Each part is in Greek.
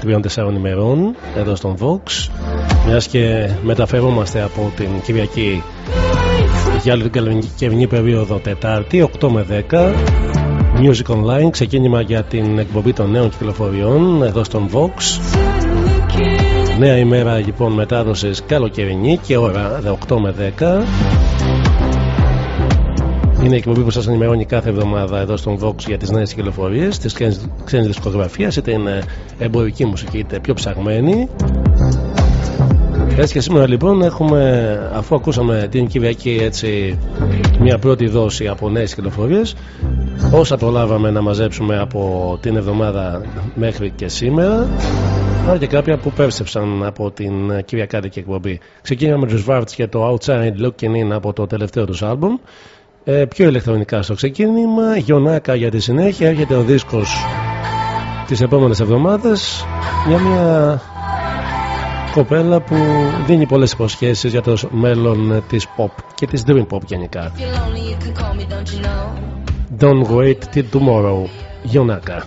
τριών τεσσάρων ημερών εδώ στον Vox μιας και μεταφερόμαστε από την Κυριακή για όλη την καλοκαιρινή περίοδο Τετάρτη 8 με 10 Music Online ξεκίνημα για την εκπομπή των νέων κυκλοφοριών εδώ στον Vox. Νέα ημέρα λοιπόν μετάδοσης καλοκαιρινή και ώρα 8 με 10 είναι η εκπομπή που σας ενημερώνει κάθε εβδομάδα εδώ στον Vox για τις νέες κυκλοφορίες τη ξένη δισκογραφία, είτε είναι εμπορική μουσική είτε πιο ψαγμένη. Έτσι και σήμερα λοιπόν έχουμε, αφού ακούσαμε την Κυριακή έτσι μια πρώτη δόση από νέες κυκλοφορίες, όσα προλάβαμε να μαζέψουμε από την εβδομάδα μέχρι και σήμερα, αλλά και κάποια που πέρσεψαν από την Κυριακάτικη εκπομπή. Ξεκίναμε με τους Varts και το Outside Looking In από το τελευταίο τους άλμπουμ ε, πιο ηλεκτρονικά στο ξεκίνημα. Γιονάκα για τη συνέχεια. Έρχεται ο δίσκος τις επόμενες εβδομάδες. Για μια κοπέλα που δίνει πολλές υποσχέσεις για το μέλλον της pop και της dream pop γενικά. Don't wait till tomorrow Γιονάκα.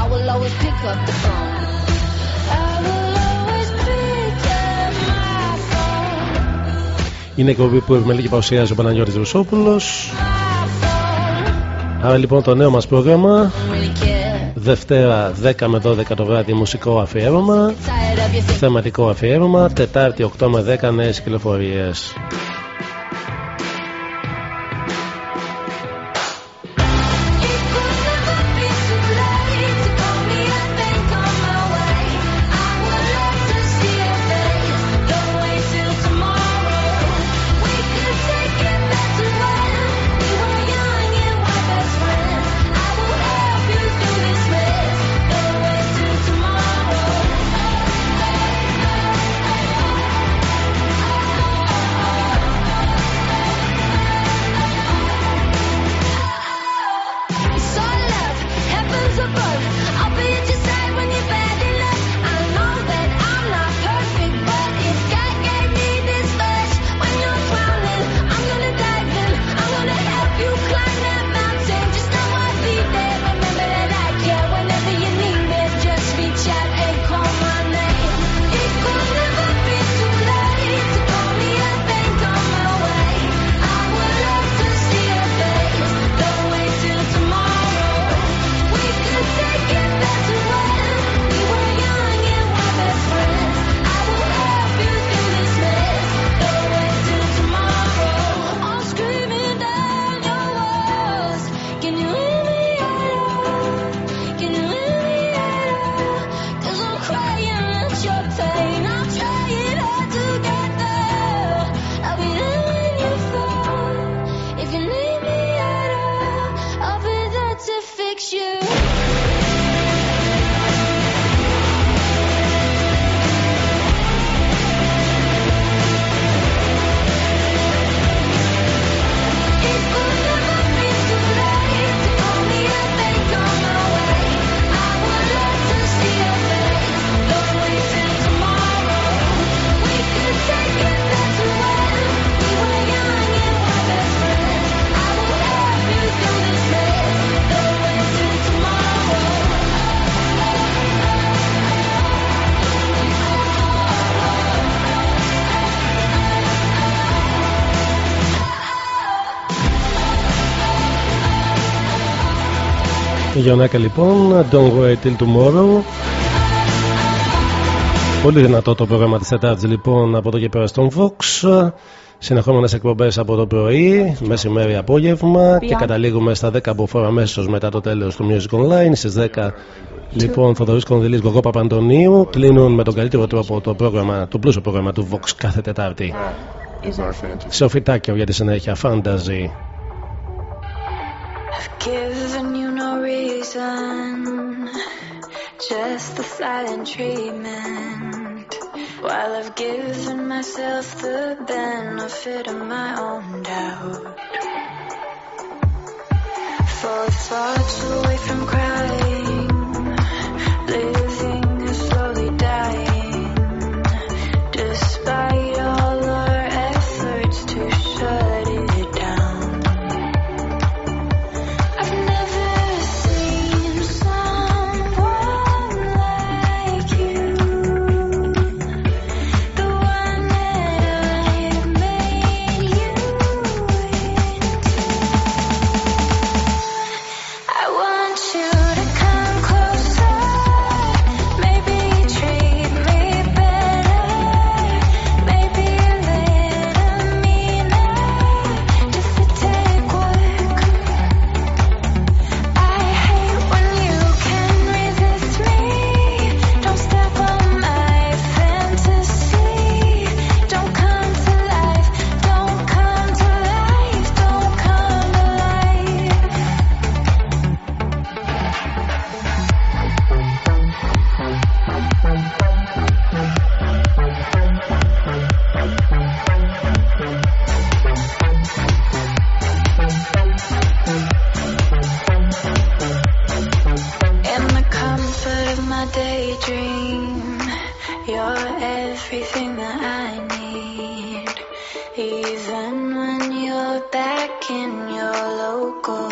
I will always pick up the phone Είναι εκπομπή που επιμελεί και παρουσιάζει ο Παναγιώτης Ρουσόπουλος Άρα λοιπόν το νέο μας πρόγραμμα Δευτέρα 10 με 12 το βράδυ μουσικό αφιέρωμα Θεματικό αφιέρωμα Τετάρτη 8 με 10 νέες κυκλοφορίες Γιονάκα λοιπόν, Don't Wait Till Tomorrow. Πολύ δυνατό το πρόγραμμα της Τετάρτης λοιπόν από εδώ και πέρα στον Vox. Συνεχόμενες εκπομπές από το πρωί, μεσημέρι, απόγευμα και καταλήγουμε στα 10 από φορά αμέσως μετά το τέλος του Music Online. Στις 10 λοιπόν Θοδωρής Κονδυλής, Γογό Παπαντονίου κλείνουν με τον καλύτερο τρόπο το πρόγραμμα, το πλούσιο πρόγραμμα του Vox κάθε Τετάρτη. Σοφιτάκιο για τη συνέχεια, Fantasy. Reason, just the silent treatment. While I've given myself the benefit of my own doubt. For thoughts away from crying, living is slowly dying, everything that I need. Even when you're back in your local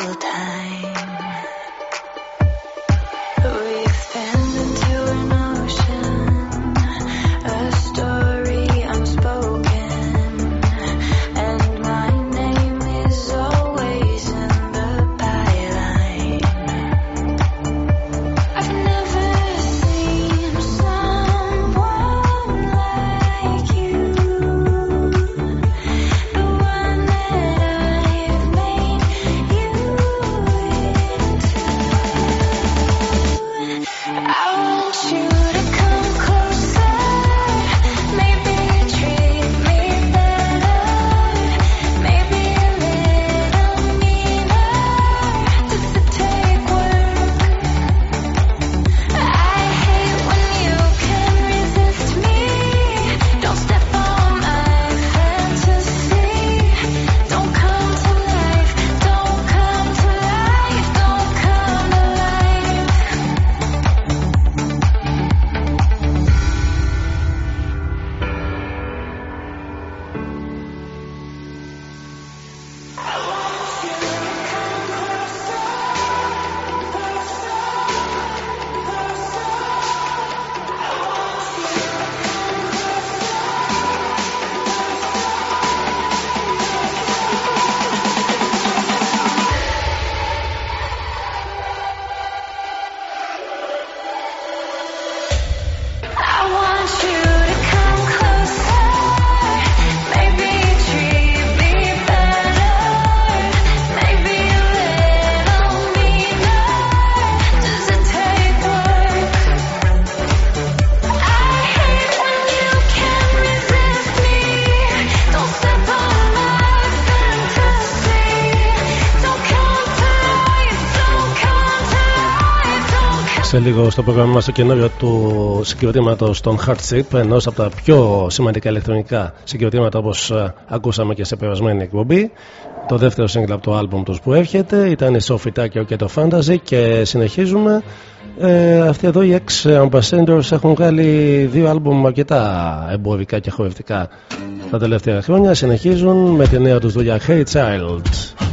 λίγο στο πρόγραμμα μας το καινούριο του συγκροτήματος των Heartship ενός από τα πιο σημαντικά ηλεκτρονικά συγκροτήματα όπως ε, ακούσαμε και σε περασμένη εκπομπή. Το δεύτερο σύγκλα από το άλμπουμ τους που έρχεται ήταν η Sophie Tucker και το Fantasy και συνεχίζουμε. Ε, αυτοί εδώ οι ex Ambassadors έχουν βγάλει δύο άλμπουμ αρκετά εμπορικά και χορευτικά τα τελευταία χρόνια. Συνεχίζουν με τη νέα τους δουλειά Hey Child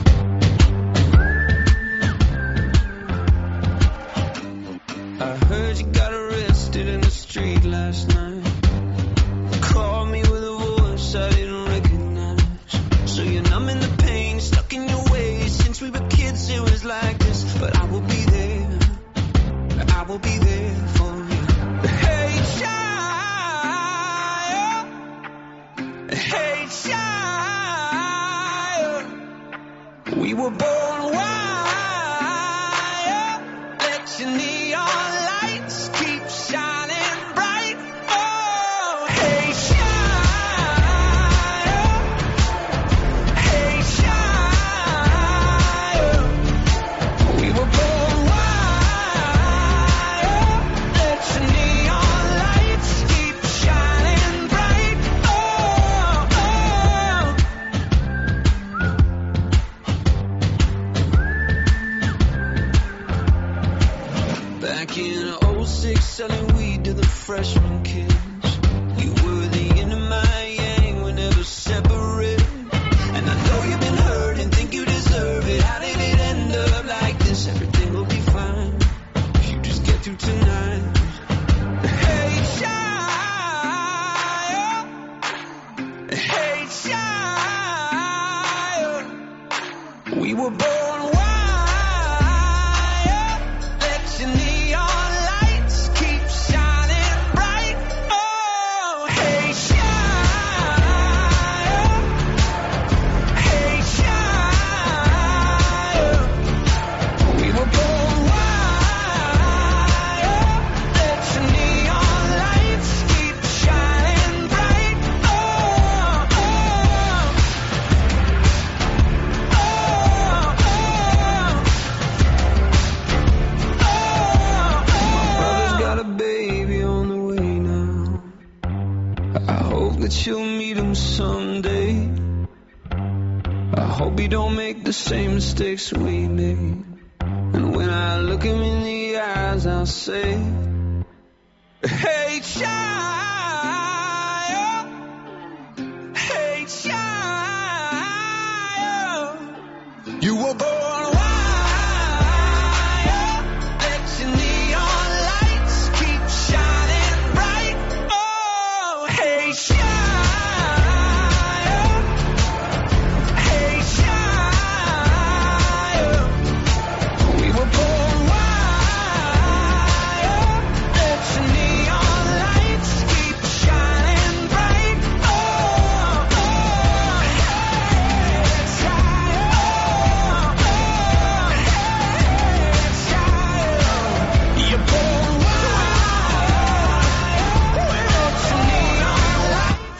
mistakes we made. And when I look him in the eyes, I'll say,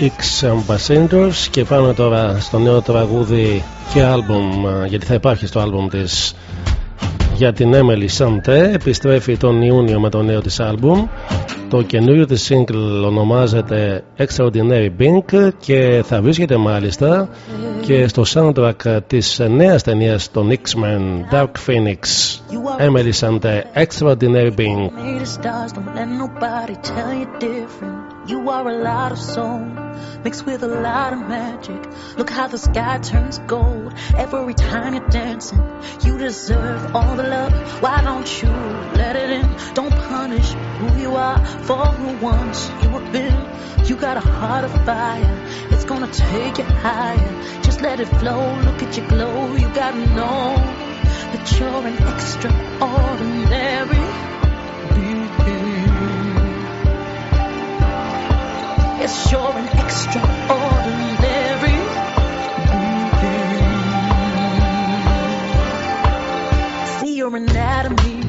X Ambassadors και πάμε τώρα στο νέο τραγούδι και άλμπουμ γιατί θα υπάρχει στο άλμπουμ της για την Emily Sante. Επιστρέφει τον Ιούνιο με το νέο της άλμπουμ. Το καινούριο της single ονομάζεται Extraordinary Pink και θα βρίσκεται μάλιστα και στο soundtrack της νέας ταινίας των X-Men Dark Phoenix. Emily Sante Extraordinary Pink You are a lot of soul mixed with a lot of magic. Look how the sky turns gold every time you're dancing. You deserve all the love. Why don't you let it in? Don't punish who you are for who once you have been. You got a heart of fire. It's gonna take you higher. Just let it flow. Look at your glow. You gotta know that you're an extraordinary. Yes, you're an extraordinary See, your anatomy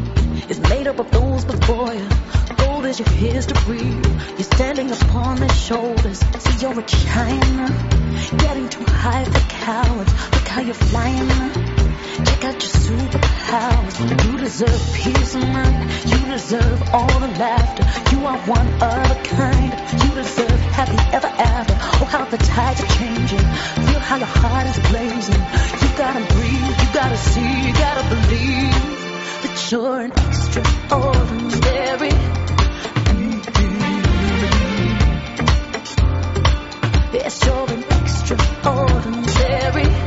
is made up of those before you. Gold is your history. You're standing upon their shoulders. See, you're a China. Getting too high for cowards. Look how you're flying. Check out your superpowers. You deserve peace of mind. You deserve all the laughter. You are one of a kind. You deserve happy ever after. Oh, how the tides are changing. Feel how your heart is blazing. You gotta breathe. You gotta see. You gotta believe that you're oh, an extraordinary. Oh, yes, you're an extraordinary.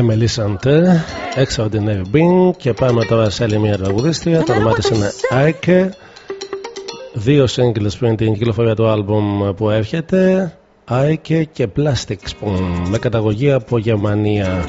Emily Sante, Extraordinary Being και πάμε τώρα σε άλλη μια τραγουδίστρια. Το όνομά της είναι Aike. Δύο singles πριν την κυκλοφορία του άλμπουμ που έρχεται. Aike και Plastic Spoon με καταγωγή από Γερμανία.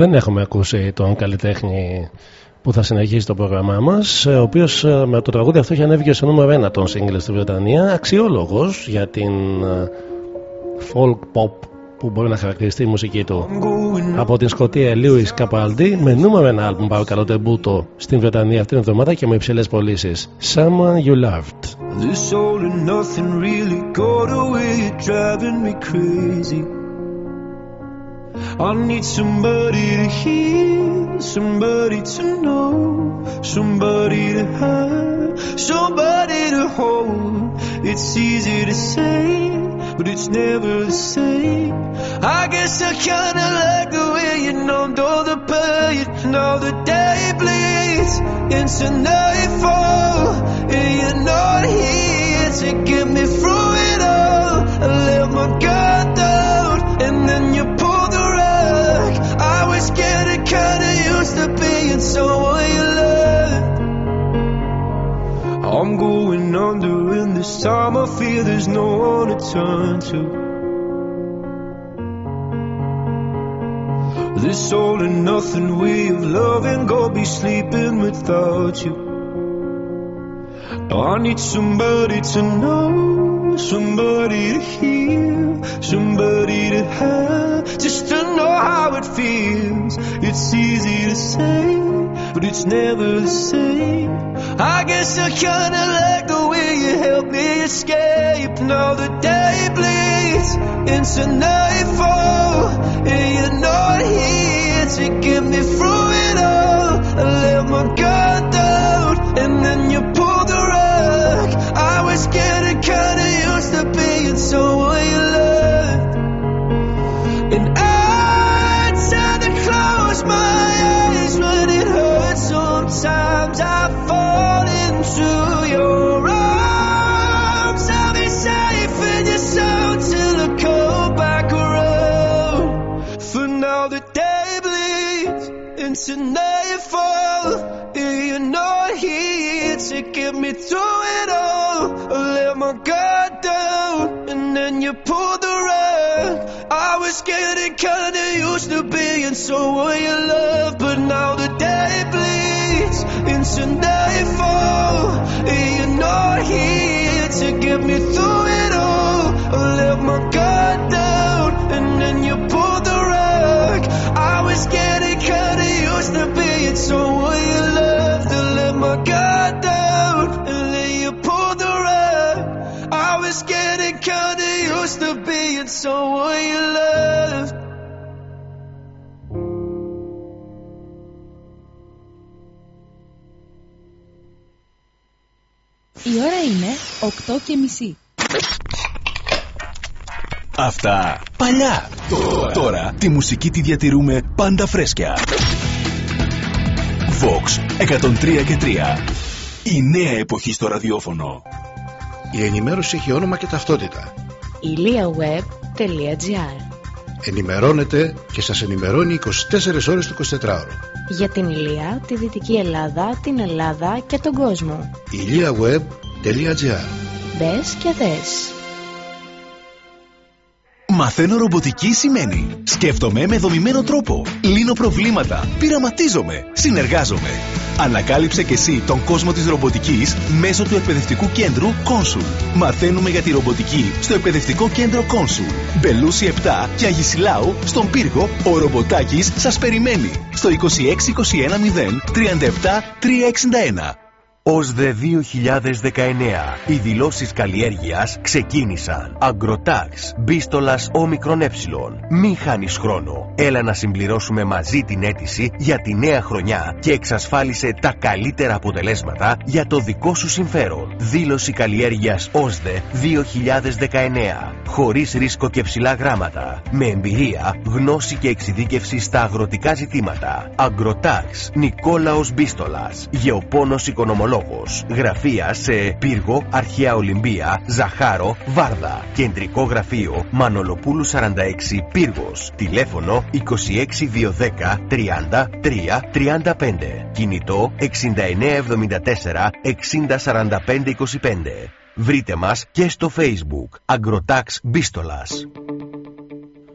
Δεν έχουμε ακούσει τον καλλιτέχνη που θα συνεχίσει το πρόγραμμά μας, ο οποίος ε, με το τραγούδι αυτό έχει ανέβει στο νούμερο 1 των singles στη Βρετανία. Αξιόλογος για την ε, folk pop που μπορεί να χαρακτηριστεί η μουσική του. Από την Σκωτία Lewis Capaldi με νούμερο ένα άλμπουμ παρακαλώ τεμπούτο στην Βρετανία αυτήν την εβδομάδα και με υψηλές πωλήσεις. Someone You Loved. This all and nothing really got away, driving me crazy. I need somebody to hear, somebody to know, somebody to have, somebody to hold. It's easy to say but it's never the same. I guess I kinda like the way you numbed all the pain. Now the day bleeds into nightfall, and you're not here to get me being someone you loved. I'm going under, and this time I feel there's no one to turn to. This all and nothing way of loving, go be sleeping without you. I need somebody to know, somebody to hear, somebody to have, just to know how it feels. It's easy to say, but it's never the same. I guess I kinda like the way you help me escape. Now the day bleeds into nightfall, and you're not here to get me through it all. I let my guard down, and then you pulled the rug. I was getting kinda someone you loved, and I tried to close my eyes when it hurts. Sometimes I fall into your arms. I'll be safe in your till I come back around. For now the day bleeds into nightfall, you're not here to get me through it all. Let my guard you pulled the rug. I was getting kinda used to being someone you love, but now the day bleeds into nightfall, and you're not here to get me through it all. I let my guard down, and then you pulled the rug. I was getting kinda used to being someone you loved. I let my guard down, and then you pulled the rug. I was getting kinda used to being someone you loved. Η ώρα είναι 8 και μισή. Αυτά παλιά. Τώρα. Τώρα τη μουσική τη διατηρούμε πάντα φρέσκια. Vox 103 και 3. Η νέα εποχή στο ραδιόφωνο. Η ενημέρωση έχει όνομα και ταυτότητα. iliaweb.gr Ενημερώνετε και σας ενημερώνει 24 ώρες το 24ωρο. Για την Ηλία, τη Δυτική Ελλάδα, την Ελλάδα και τον κόσμο. iliaweb.gr Μπες και δες. Μαθαίνω ρομποτική σημαίνει. Σκέφτομαι με δομημένο τρόπο. Λύνω προβλήματα. Πειραματίζομαι. Συνεργάζομαι. Ανακάλυψε και εσύ τον κόσμο της ρομποτικής μέσω του εκπαιδευτικού κέντρου Consul. Μαθαίνουμε για τη ρομποτική στο εκπαιδευτικό κέντρο Consul. Μπελούση 7 και Αγισιλάου στον πύργο ο ρομποτάκης σας περιμένει στο 26210 37 361. ΟΣΔΕ 2019. Οι δηλώσεις καλλιέργειας ξεκίνησαν. Αγκροτάξ, μπίστολας όμικρον ε. Μην χάνεις χρόνο. Έλα να συμπληρώσουμε μαζί την αίτηση για τη νέα χρονιά και εξασφάλισε τα καλύτερα αποτελέσματα για το δικό σου συμφέρον. Δήλωση καλλιέργειας ΟΣΔΕ 2019. Χωρίς ρίσκο και ψηλά γράμματα. Με εμπειρία, γνώση και εξειδίκευση στα αγροτικά ζητήματα. Αγκροτάξ, Νικόλαος Μπίστολας. Γεωπόνος οικονομολόγος. Γραφεία σε Πύργο, Αρχαία Ολυμπία, Ζαχάρο, Βάρδα. Κεντρικό γραφείο Μανολοπούλου 46 Πύργος. Τηλέφωνο 26210 30 3 35. Κινητό 6974 6045 25. Βρείτε μας και στο Facebook Agrotax Μπίστολας.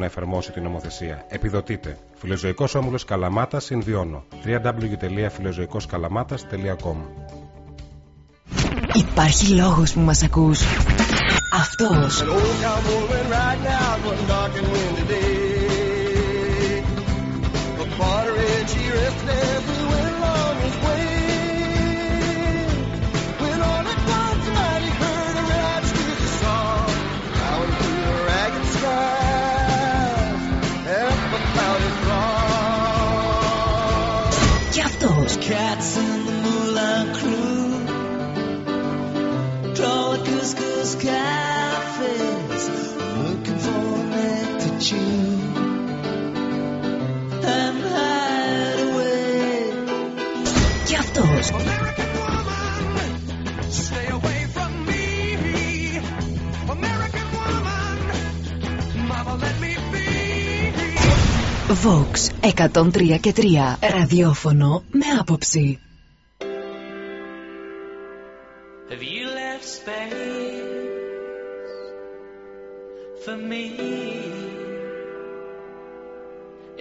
να εφαρμόσει την νομοθεσία. Επιδοτείτε. Φιλοζωικός όμιλος Καλαμάτας Συνδυώνω. www.φιλοζωικοσκαλαμάτα.com Υπάρχει λόγος που μας ακούς. Αυτός. Και αυτός. Cats in the Moulin Crew Draw a couscous cafes Looking for a neck to chew And hide away Και αυτός. Vox 103 και 3 ραδιόφωνο με άποψη. Have you left space for me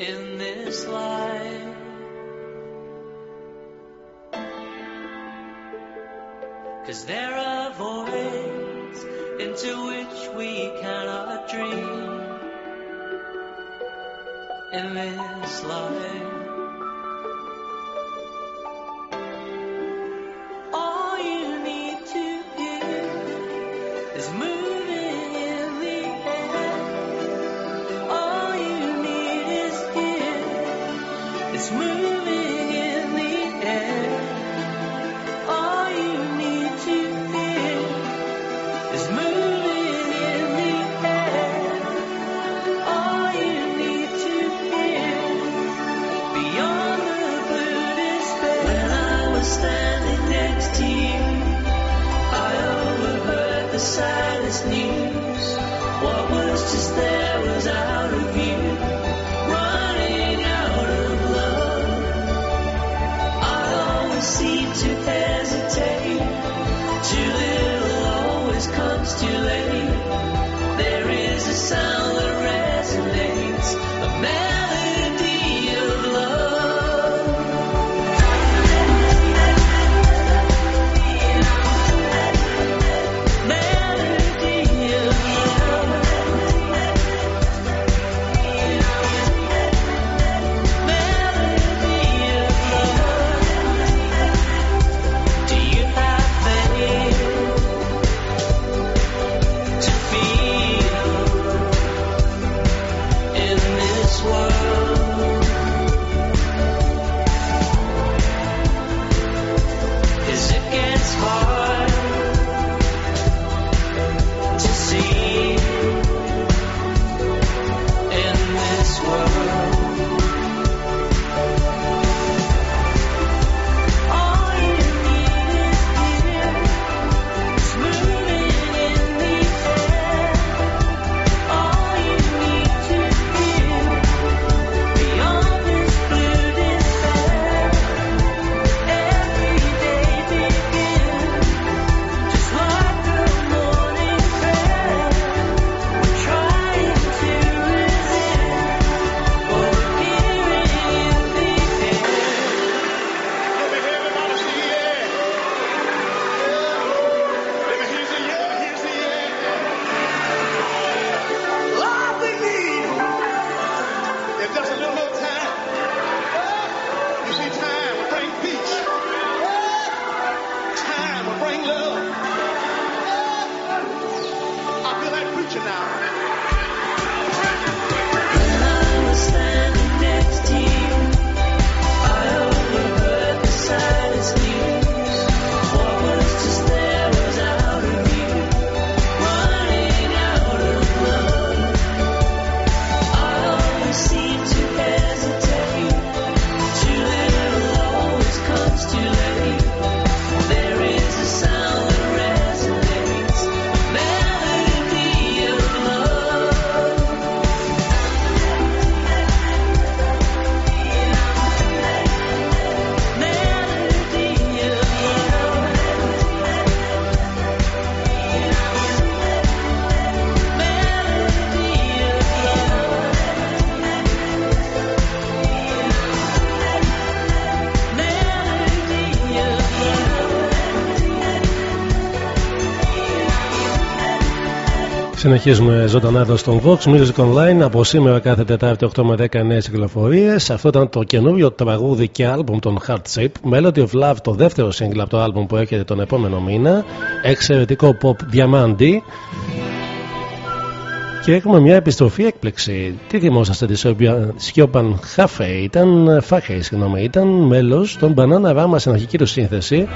in this life? Cause there are voids into which we cannot dream in this life. Συνεχίζουμε ζωντανά εδώ στον Vox Music Online. Από σήμερα κάθε Τετάρτη 8 με 10 νέες κυκλοφορίες. Αυτό ήταν το καινούριο τραγούδι και άλμπουμ των Heart Shape. Melody of Love, το δεύτερο σύγκλα από το άλμπουμ που έρχεται τον επόμενο μήνα. Εξαιρετικό pop διαμάντι. Και έχουμε μια επιστροφή έκπληξη. Τι θυμόσαστε της Σιόπαν Χάφε, ήταν Φάχε, συγγνώμη, ήταν μέλος των Banana Rama στην αρχική του σύνθεση.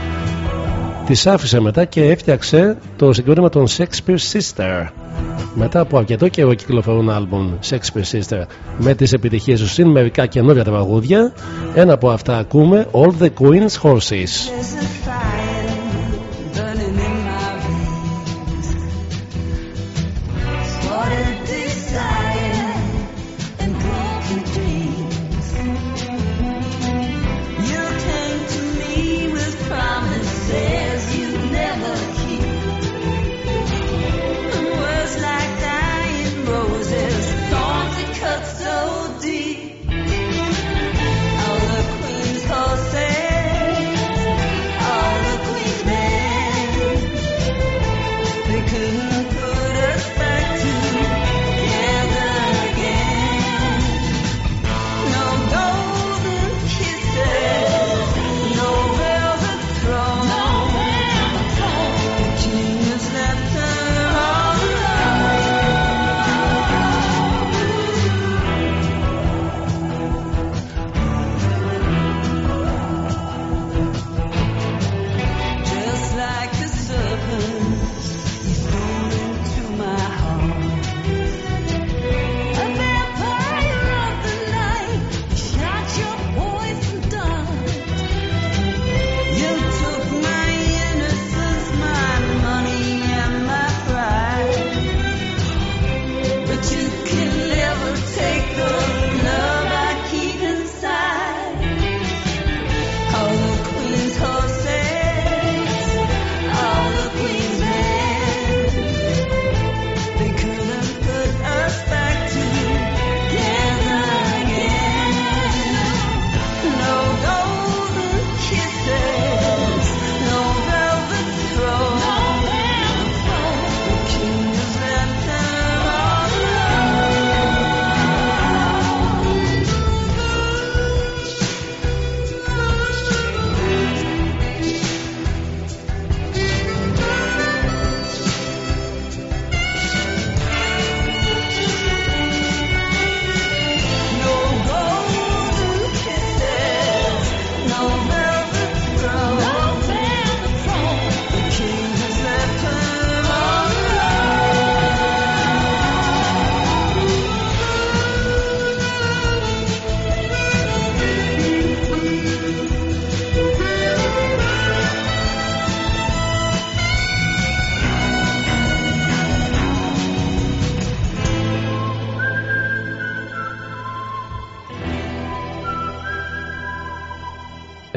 Της άφησε μετά και έφτιαξε το συγκρότημα των Shakespeare Sister. Μετά από αρκετό καιρό κυκλοφορούν άλμπουμ Shakespeare Sister με τις επιτυχίες τους συν μερικά καινούργια τραγούδια. Ένα από αυτά ακούμε All the Queen's Horses.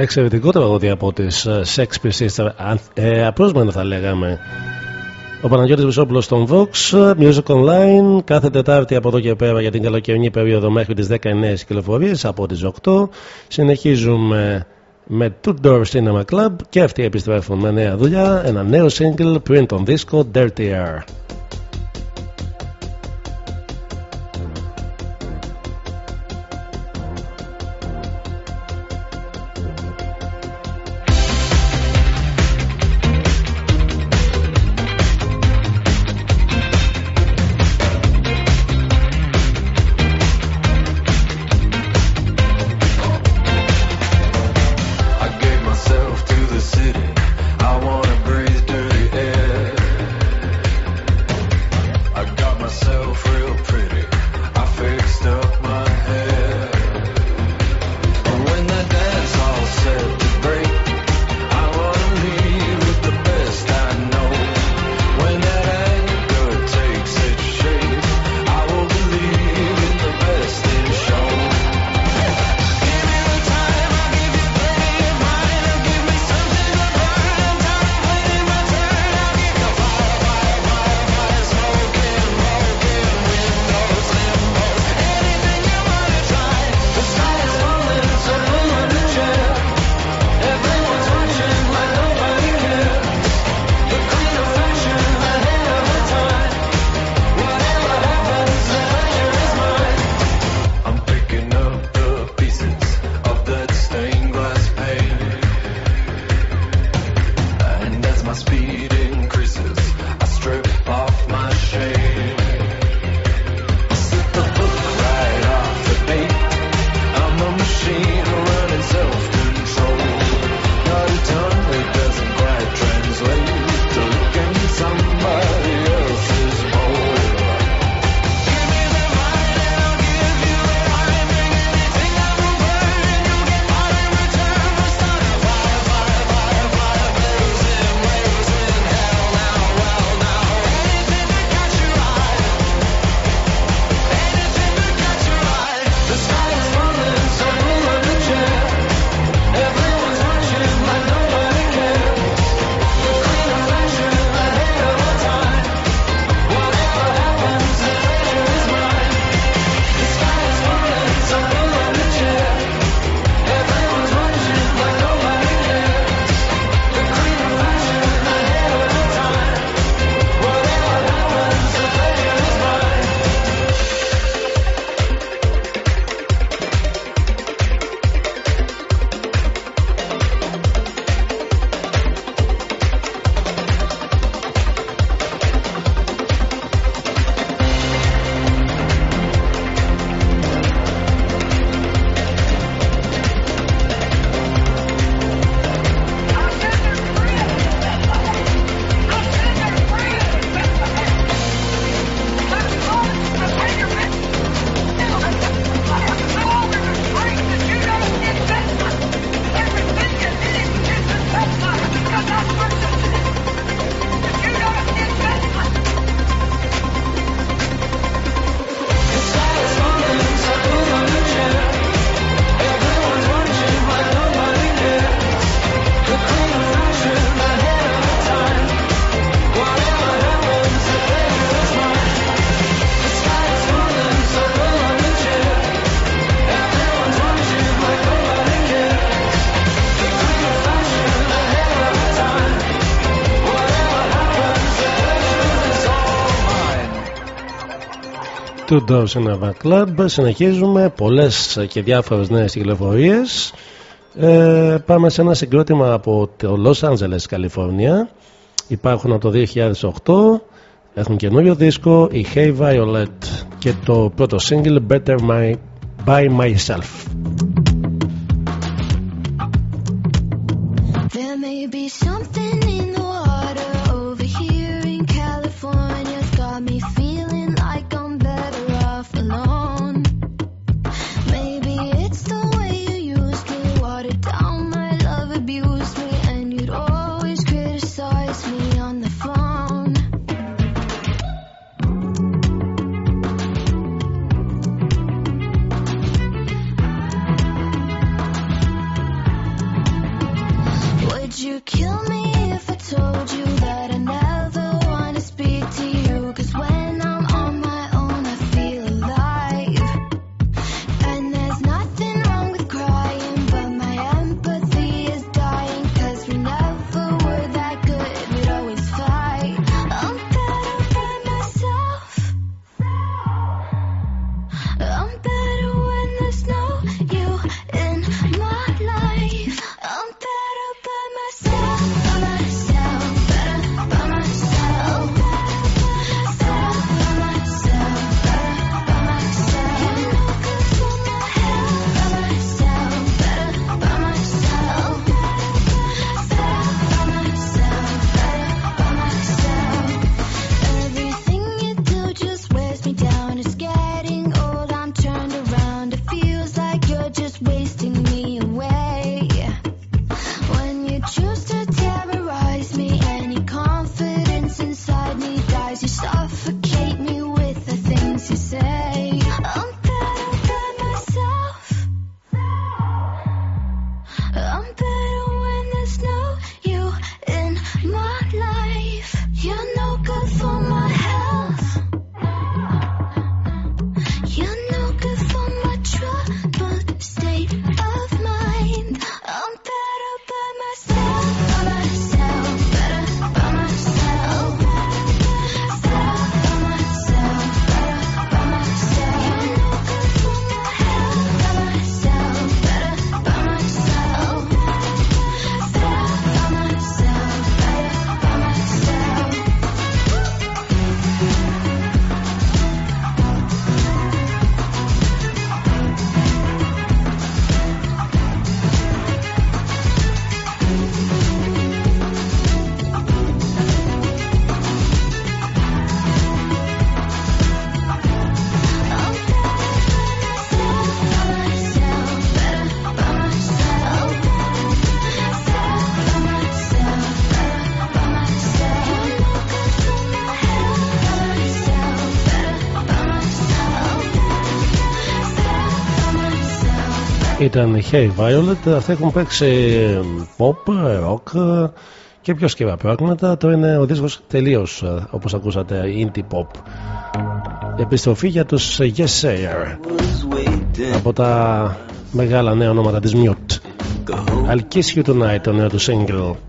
Εξαιρετικό τραγούδι από τις ε, Shakespeare Sister. Αν- Ε, απρόσμενο θα λέγαμε. Ο Παναγιώτης Βυσόπουλος στον Vox, ε, Music Online, κάθε Τετάρτη από εδώ και πέρα για την καλοκαιρινή περίοδο μέχρι τις 19 κυκλοφορίες από τις 8. Συνεχίζουμε με Two Door Cinema Club και αυτοί επιστρέφουν με νέα δουλειά, ένα νέο single πριν τον δίσκο Dirty Air. Two Doors in Club. Συνεχίζουμε πολλές και διάφορες νέες κυκλοφορίες. Ε, πάμε σε ένα συγκρότημα από το Los Angeles, Καλιφόρνια. Υπάρχουν από το 2008. Έχουν καινούριο δίσκο, η Hey Violet και το πρώτο single Better My, By Myself. ήταν Hey Violet. Αυτοί έχουν παίξει ε, pop, rock ε, και πιο σκευά πράγματα. το είναι ο δίσκος τελείως, ε, όπως ακούσατε, indie pop. Επιστροφή για τους Yes Sayer από τα μεγάλα νέα ονόματα της Mute. I'll Kiss You Tonight, το νέο του single.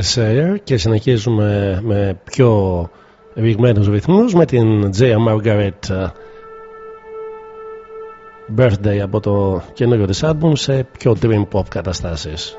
Yes Air και συνεχίζουμε με πιο ρηγμένους ρυθμούς με την Jaya Margaret ε, Birthday από το καινούριο της άλμπουμ σε πιο dream pop καταστάσεις.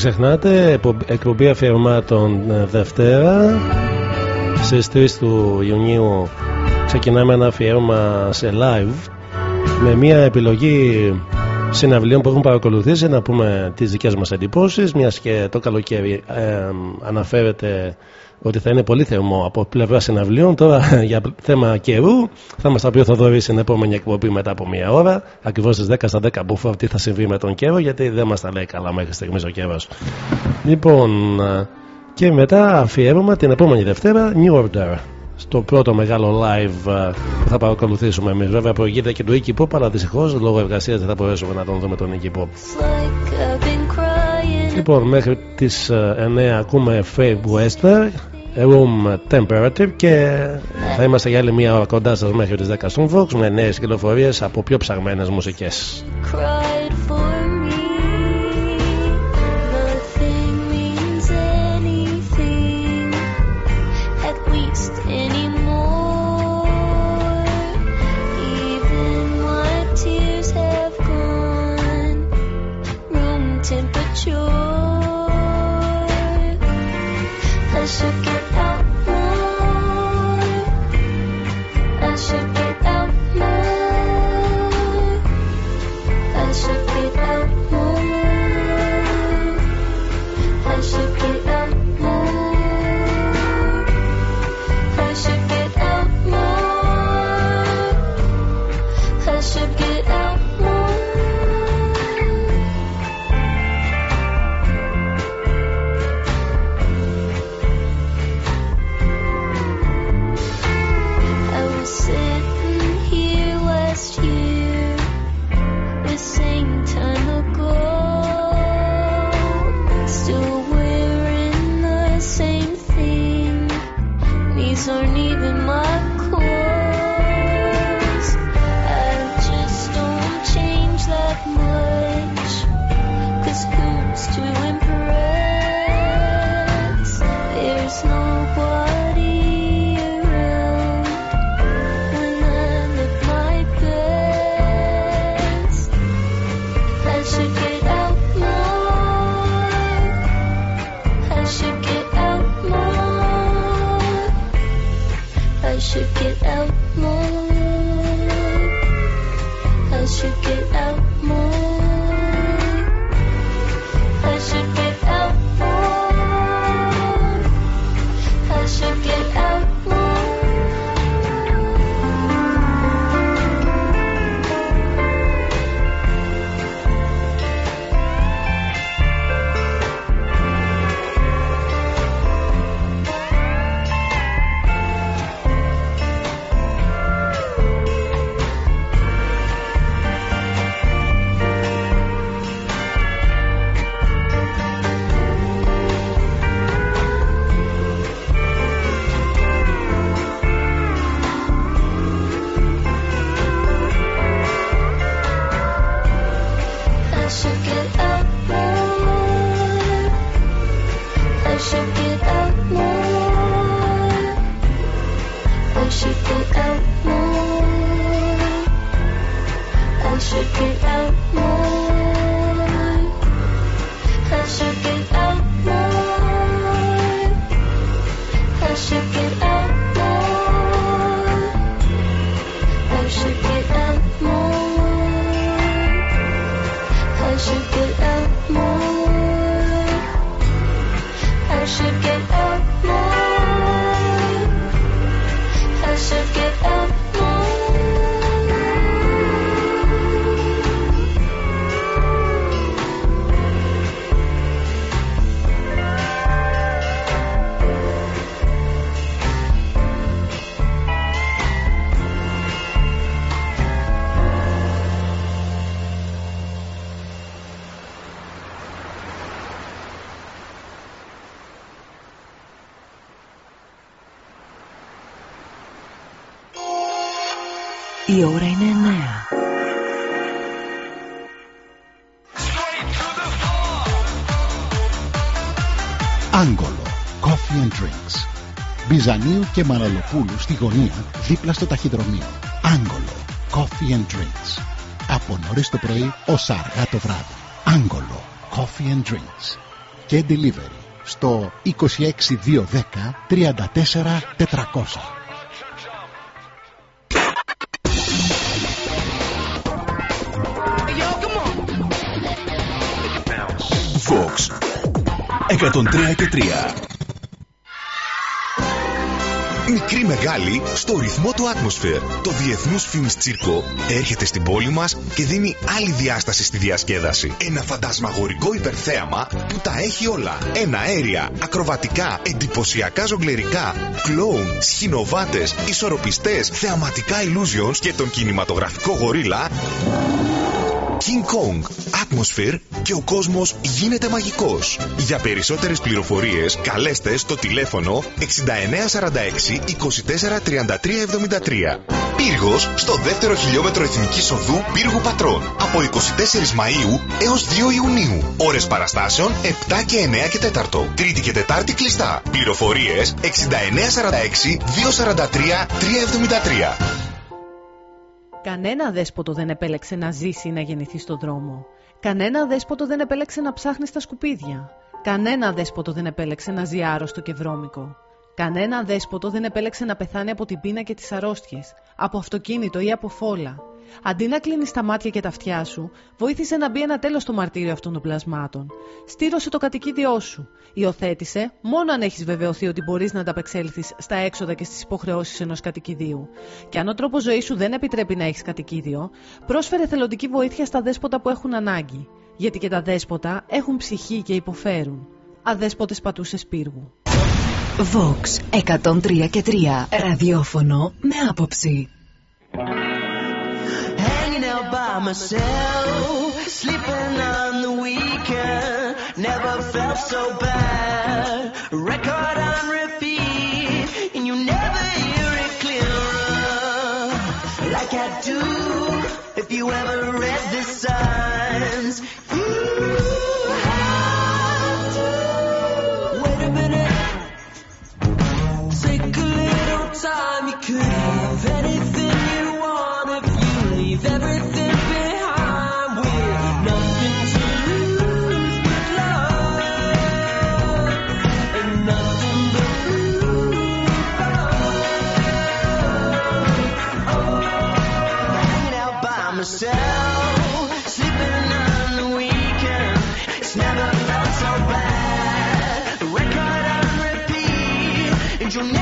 Ξεχνάτε, εκπο- εκπομπή αφιερωμάτων ε, Δευτέρα στις 3 του Ιουνίου ξεκινάμε ένα αφιέρωμα σε live με μια επιλογή συναυλίων που έχουν παρακολουθήσει να πούμε τις δικές μας εντυπώσεις μιας και το καλοκαίρι ε, αναφέρεται ότι θα είναι πολύ θερμό από πλευράς συναυλίων. Τώρα για θέμα καιρού θα μας τα πει ο Θοδωρής στην επόμενη εκπομπή μετά από μία ώρα. Ακριβώς στις 10 στα 10 που τι θα συμβεί με τον καιρό γιατί δεν μας τα λέει καλά μέχρι στιγμής ο καιρός. Λοιπόν, ε, και μετά αφιέρωμα την επόμενη Δευτέρα New Order. Στο πρώτο μεγάλο live ε, που θα παρακολουθήσουμε εμείς. Βέβαια προηγείται και του Iggy Pop, αλλά δυστυχώς λόγω εργασίας δεν θα μπορέσουμε να τον δούμε τον Iggy Pop. like I've been crying. Λοιπόν, μέχρι τις 9 ακούμε Faith Wester, Room Temperature και θα είμαστε για άλλη μία ώρα κοντά σας μέχρι τις 10 στον Vox με νέες κυκλοφορίες από πιο ψαγμένες μουσικές. cried for me. Η ώρα είναι 9. Άγγολο. Coffee and Drinks. Μπιζανίου και Μαναλοπούλου στη γωνία δίπλα στο ταχυδρομείο. Άγγολο. Coffee and Drinks. Από νωρίς το πρωί ως αργά το βράδυ. Άγγολο. Coffee and Drinks. Και delivery στο 26210 34 400. Vox 103 και 3 Μικρή μεγάλη στο ρυθμό του Atmosphere. Το διεθνούς φήμης τσίρκο έρχεται στην πόλη μας και δίνει άλλη διάσταση στη διασκέδαση. Ένα φαντασμαγορικό υπερθέαμα που τα έχει όλα. Ένα αέρια, ακροβατικά, εντυπωσιακά ζογκλερικά, κλόουν, σχηνοβάτες, ισορροπιστές, θεαματικά illusions και τον κινηματογραφικό γορίλα King Kong, Atmosphere και ο κόσμος γίνεται μαγικός. Για περισσότερες πληροφορίες καλέστε στο τηλέφωνο 6946 24 33 73. Πύργος στο δεύτερο χιλιόμετρο Εθνικής Οδού Πύργου Πατρών από 24 Μαΐου έως 2 Ιουνίου. Ώρες παραστάσεων 7 και 9 και 4. Τρίτη και Τετάρτη κλειστά. Πληροφορίες 6946 243 373. Κανένα δέσποτο δεν επέλεξε να ζήσει ή να γεννηθεί στον δρόμο. Κανένα δέσποτο δεν επέλεξε να ψάχνει στα σκουπίδια. Κανένα δέσποτο δεν επέλεξε να ζει άρρωστο και βρώμικο. Κανένα δέσποτο δεν επέλεξε να πεθάνει από την πείνα και τις αρρώστιες, από αυτοκίνητο ή από φόλα. Αντί να κλείνεις τα μάτια και τα αυτιά σου, βοήθησε να μπει ένα τέλος στο μαρτύριο αυτών των πλασμάτων. Στήρωσε το κατοικίδιό σου. Υιοθέτησε μόνο αν έχεις βεβαιωθεί ότι μπορείς να ανταπεξέλθεις στα έξοδα και στις υποχρεώσεις ενός κατοικιδίου. Και αν ο τρόπος ζωής σου δεν επιτρέπει να έχεις κατοικίδιο, πρόσφερε θελοντική βοήθεια στα δέσποτα που έχουν ανάγκη. Γιατί και τα δέσποτα έχουν ψυχή και υποφέρουν. Αδέσποτες πατούσες πύργου. Vox 103 και 3. Ραδιόφωνο με άποψη. Myself, sleeping on the weekend. Never felt so bad. Record on repeat, and you never hear it clearer. Like I do, if you ever read the signs. You you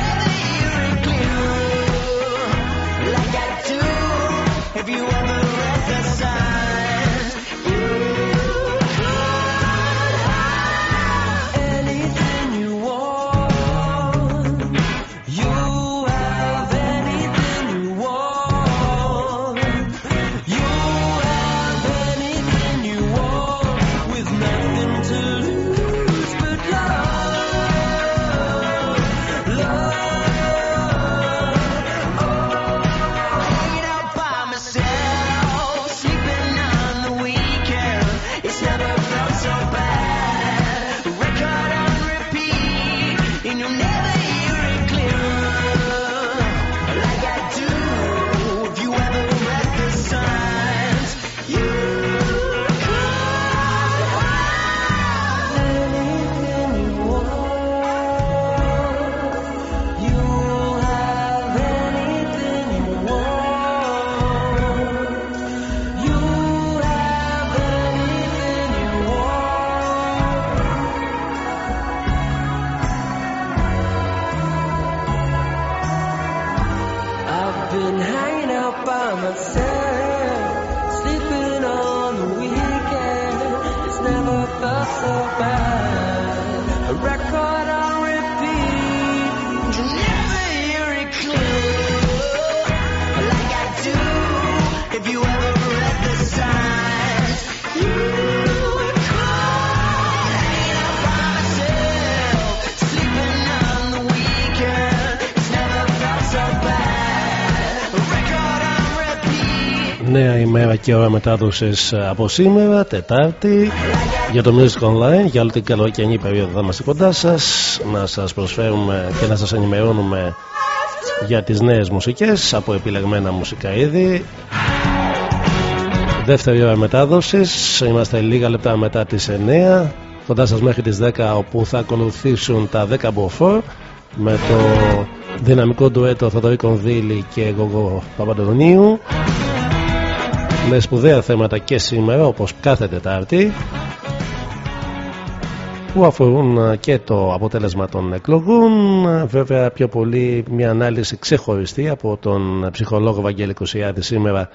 και ώρα μετάδοσης από σήμερα, Τετάρτη, για το Music Online. Για όλη την καλοκαιρινή περίοδο θα είμαστε κοντά σας. Να σας προσφέρουμε και να σας ενημερώνουμε για τις νέες μουσικές από επιλεγμένα μουσικά είδη. Δεύτερη ώρα μετάδοσης. Είμαστε λίγα λεπτά μετά τις 9. Κοντά σας μέχρι τις 10 όπου θα ακολουθήσουν τα 10 μποφόρ με το δυναμικό ντουέτο Θοδωρή Κονδύλη και Γογό Παπαντονίου με σπουδαία θέματα και σήμερα όπως κάθε Τετάρτη που αφορούν και το αποτέλεσμα των εκλογών. Βέβαια πιο πολύ μια ανάλυση ξεχωριστή από τον ψυχολόγο Βαγγέλη Κουσιάδη σήμερα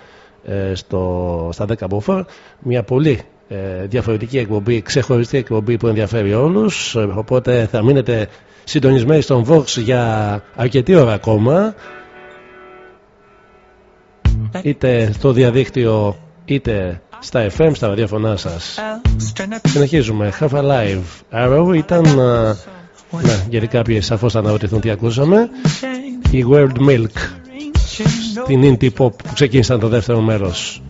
ε, στο, στα 10 μποφόρ μια πολύ ε, διαφορετική εκπομπή ξεχωριστή εκπομπή που ενδιαφέρει όλους. Οπότε θα μείνετε συντονισμένοι στον Vox για αρκετή ώρα ακόμα Είτε στο διαδίκτυο είτε στα FM, στα βαριά σας. Συνεχίζουμε. Have a Live Arrow ήταν. Ε, ναι, γιατί κάποιοι σαφώς θα αναρωτηθούν τι ακούσαμε. Η World Milk. Την pop που ξεκίνησαν το δεύτερο μέρος.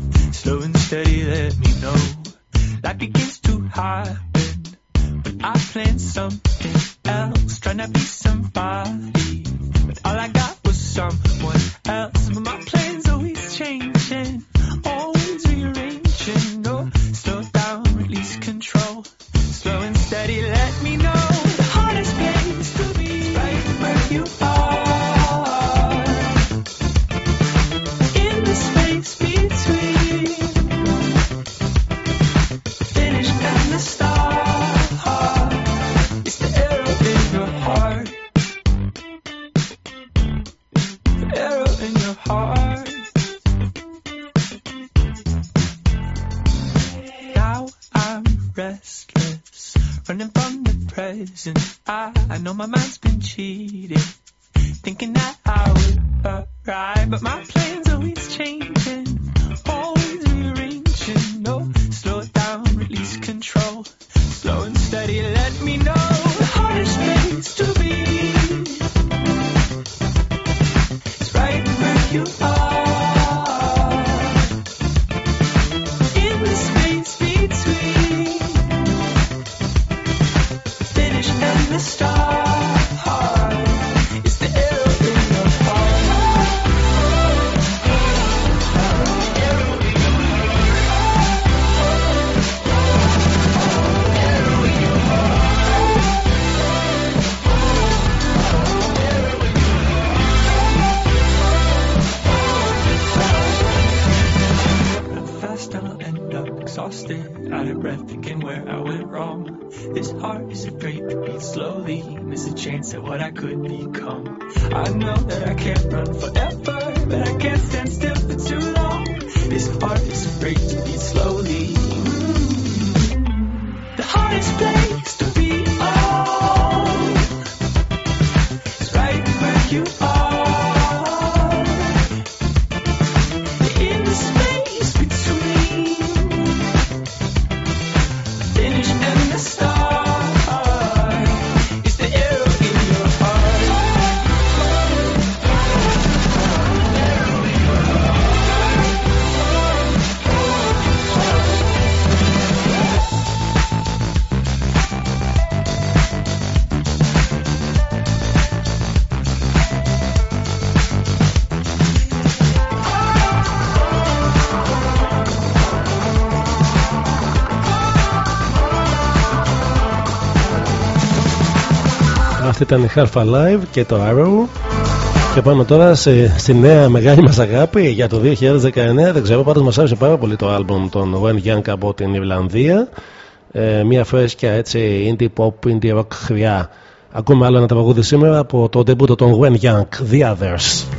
Changing, always rearranging. No, slow down, release control. Slow and steady, restless, running from the present. I, I know my mind's been cheating, thinking that I would arrive, but my plans always changing, always rearranging. No, slow Αυτή ήταν η Half Alive και το Arrow. Και πάμε τώρα σε, στη νέα μεγάλη μας αγάπη για το 2019. Δεν ξέρω, πάντως μας άρεσε πάρα πολύ το album των One Young από την Ιρλανδία. Ε, μια φρέσκια έτσι indie pop, indie rock χρειά. Ακούμε άλλο ένα τραγούδι σήμερα από το debut των Wen Young, The Others.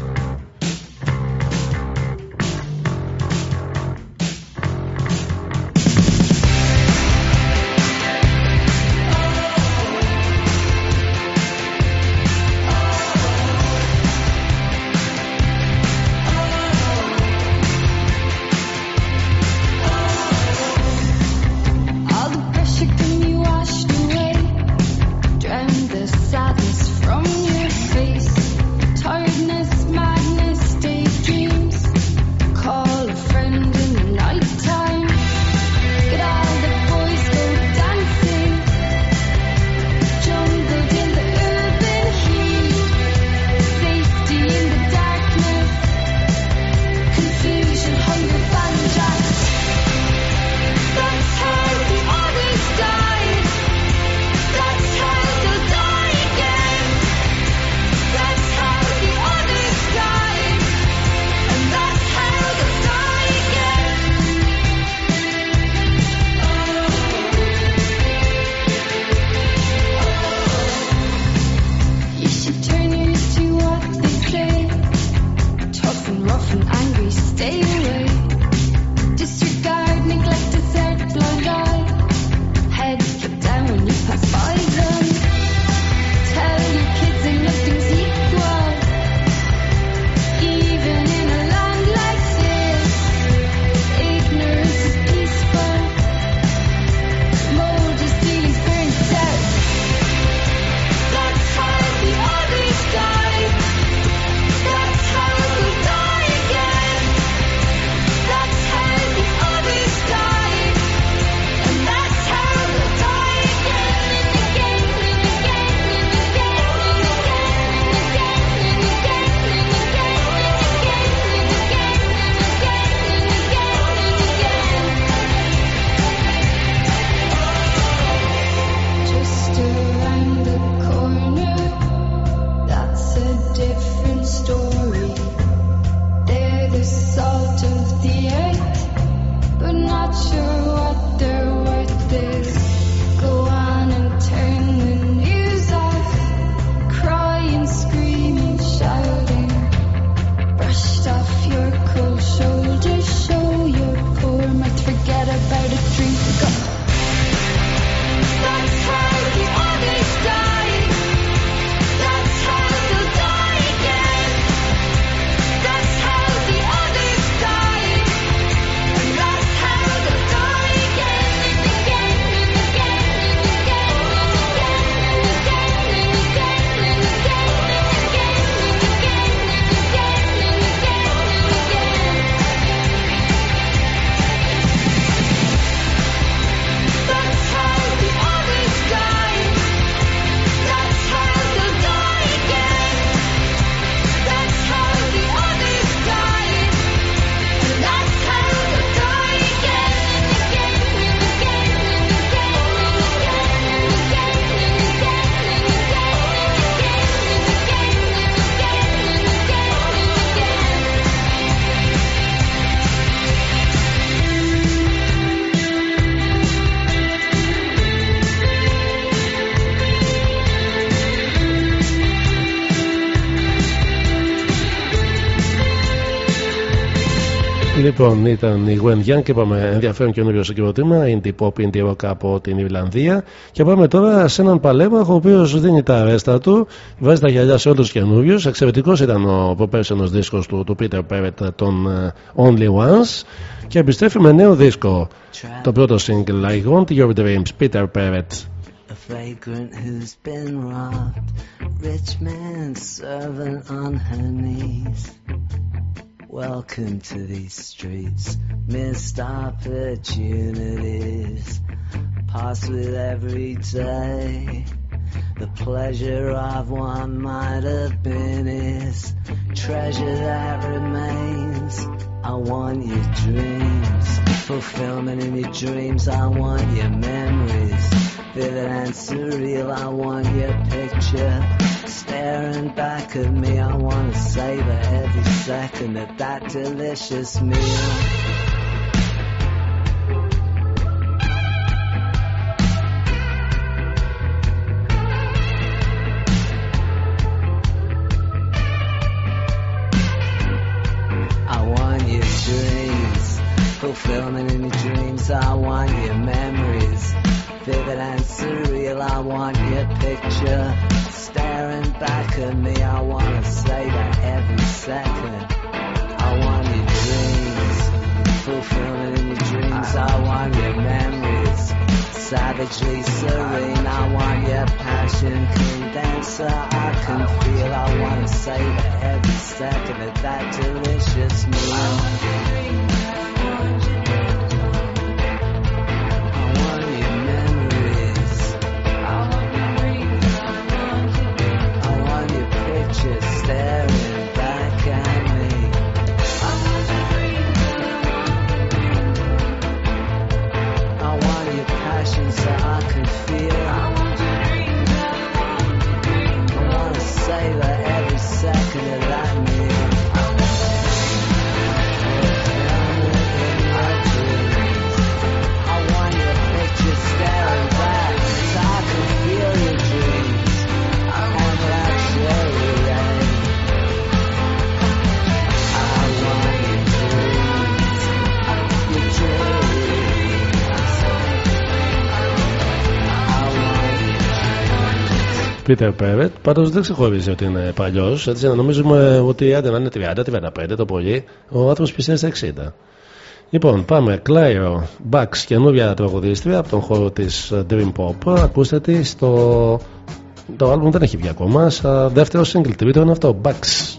Λοιπόν, ήταν η Gwen Young και είπαμε ενδιαφέρον καινούριο συγκροτήμα, indie pop, indie rock από την Ιρλανδία. Και πάμε τώρα σε έναν παλέμαχο ο οποίος δίνει τα αρέστα του, βάζει τα γυαλιά σε όλους τους καινούριους. Εξαιρετικός ήταν ο προπέρσινο δίσκος του, του Peter Perrett, τον ε, Only Once. Και επιστρέφει με νέο δίσκο. Το πρώτο single, I Want Your Dreams, Peter Perrett. A vagrant who's been robbed, rich man's servant on her knees. Welcome to these streets, missed opportunities, pass with every day. The pleasure of one might have been is treasure that remains. I want your dreams, fulfillment in your dreams. I want your memories, vivid and surreal. I want your picture, staring back at me. I want to savor every second of that delicious meal. I want your dreams, fulfillment in your dreams. I want your memories, vivid and surreal. I want your picture, back me. I want to say that every second. I want your dreams, fulfilling in your dreams. I want your memories, savagely serene. I want your passion, condenser. I can feel. I want to say that every second of that delicious meal. I want Peter Perrett. Πάντως δεν ξεχωρίζει ότι είναι παλιός. Έτσι να νομίζουμε ότι άντε να είναι 30-35 το πολύ. Ο άνθρωπος πιστεύει στα 60. Λοιπόν, πάμε. Clairo Bucks, καινούργια τραγουδίστρια από τον χώρο της Dream Pop. Ακούστε τη στο. Το album δεν έχει βγει ακόμα. Σαν δεύτερο single. Τρίτο είναι αυτό; Bucks.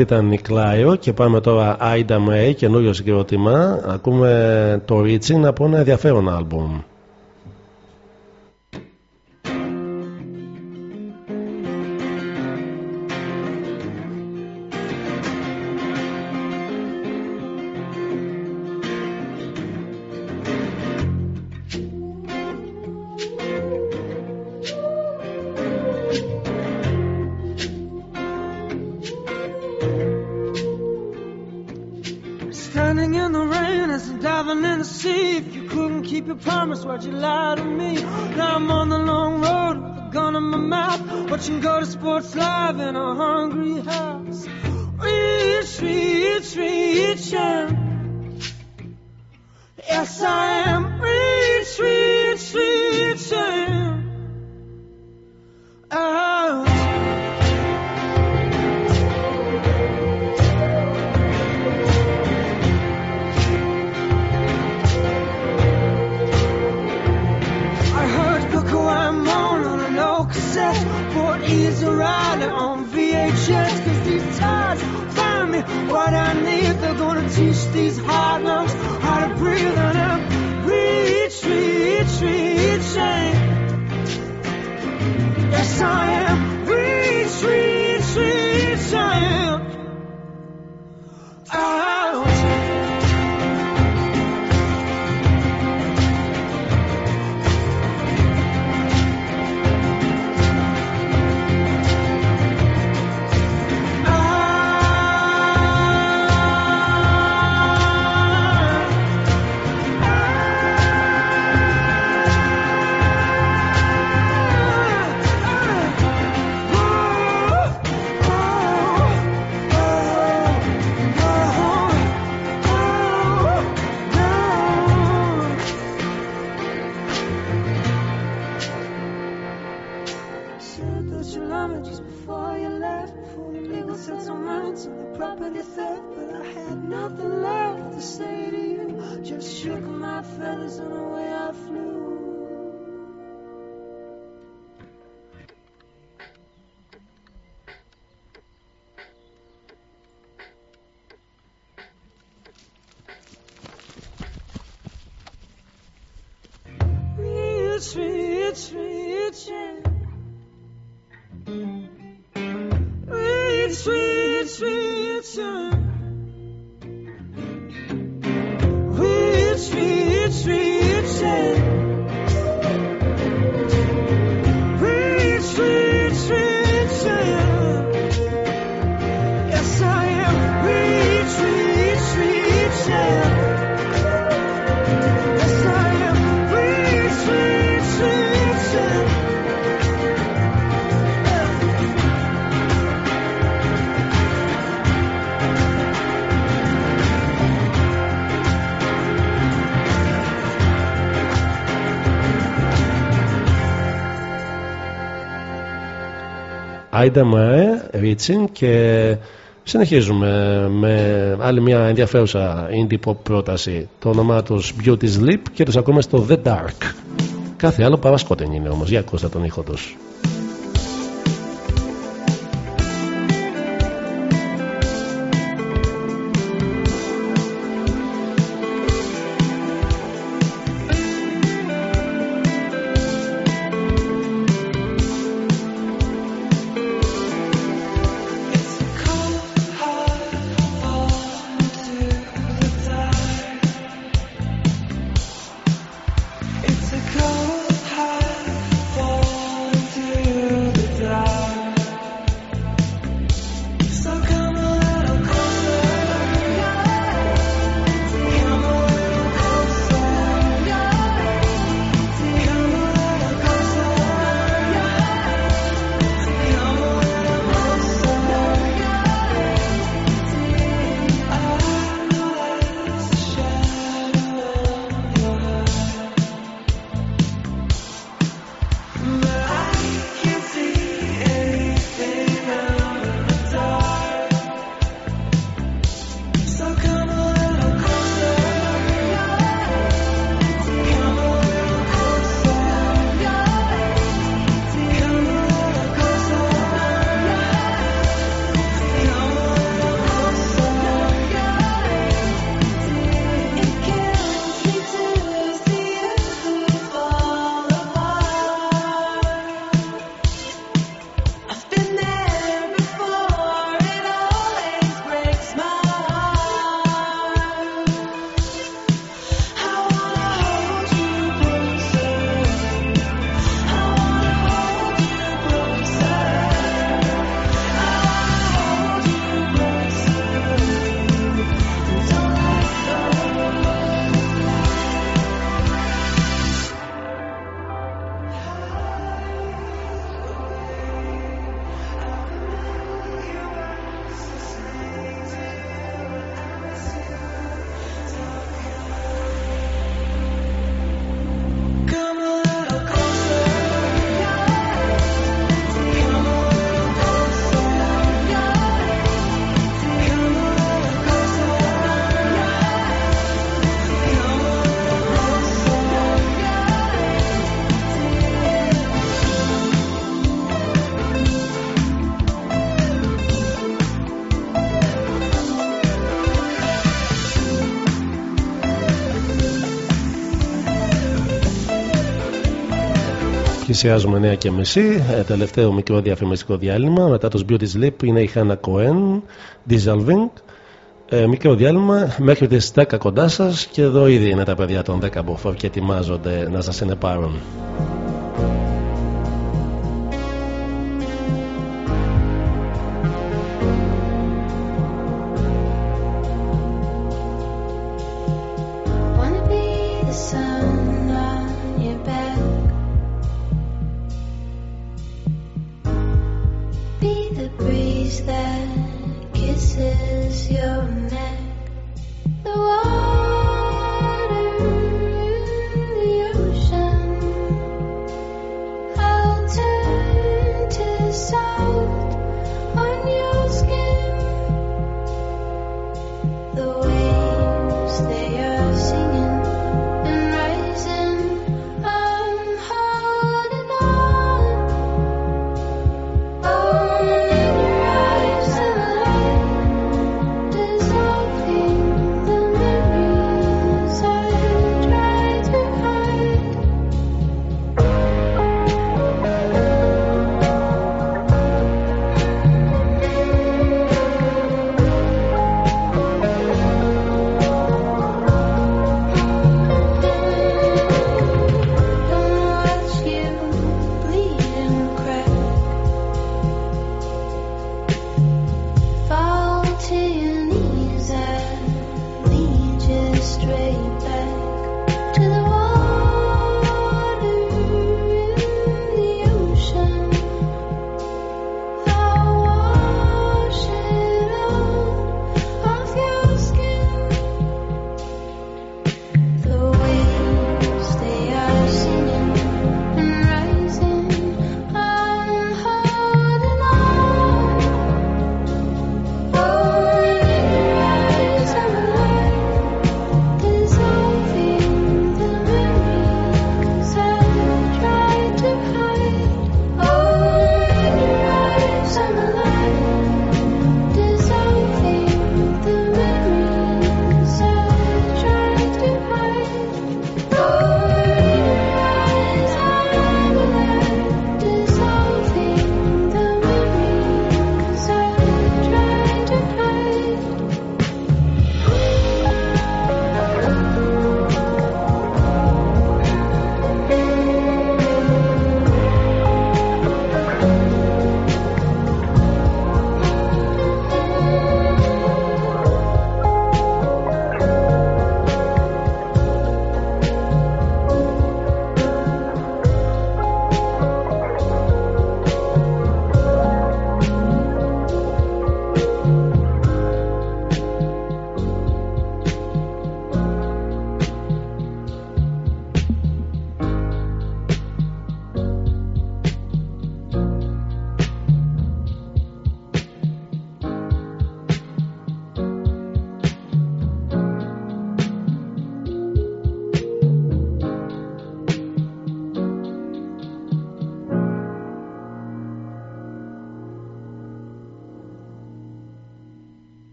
Αυτή ήταν η Κλάιο και πάμε τώρα Άιντα Μέη, καινούριο συγκρότημα. Ακούμε το Ρίτσι από ένα ενδιαφέρον άλμπουμ. tree shame. Yes, I am. Άιντα Μαέ, ε, Ρίτσιν και συνεχίζουμε με άλλη μια ενδιαφέρουσα indie pop πρόταση. Το όνομά τους Beauty Sleep και τους ακούμε στο The Dark. Κάθε άλλο παρά είναι όμως, Για ακούστε τον ήχο τους. Πλησιάζουμε 9 και μισή. Ε, τελευταίο μικρό διαφημιστικό διάλειμμα. Μετά το Beauty Sleep είναι η Hannah Cohen, Dissolving. Ε, μικρό διάλειμμα μέχρι τις 10 κοντά σας και εδώ ήδη είναι τα παιδιά των 10 μποφόρ και ετοιμάζονται να σας συνεπάρουν. Wanna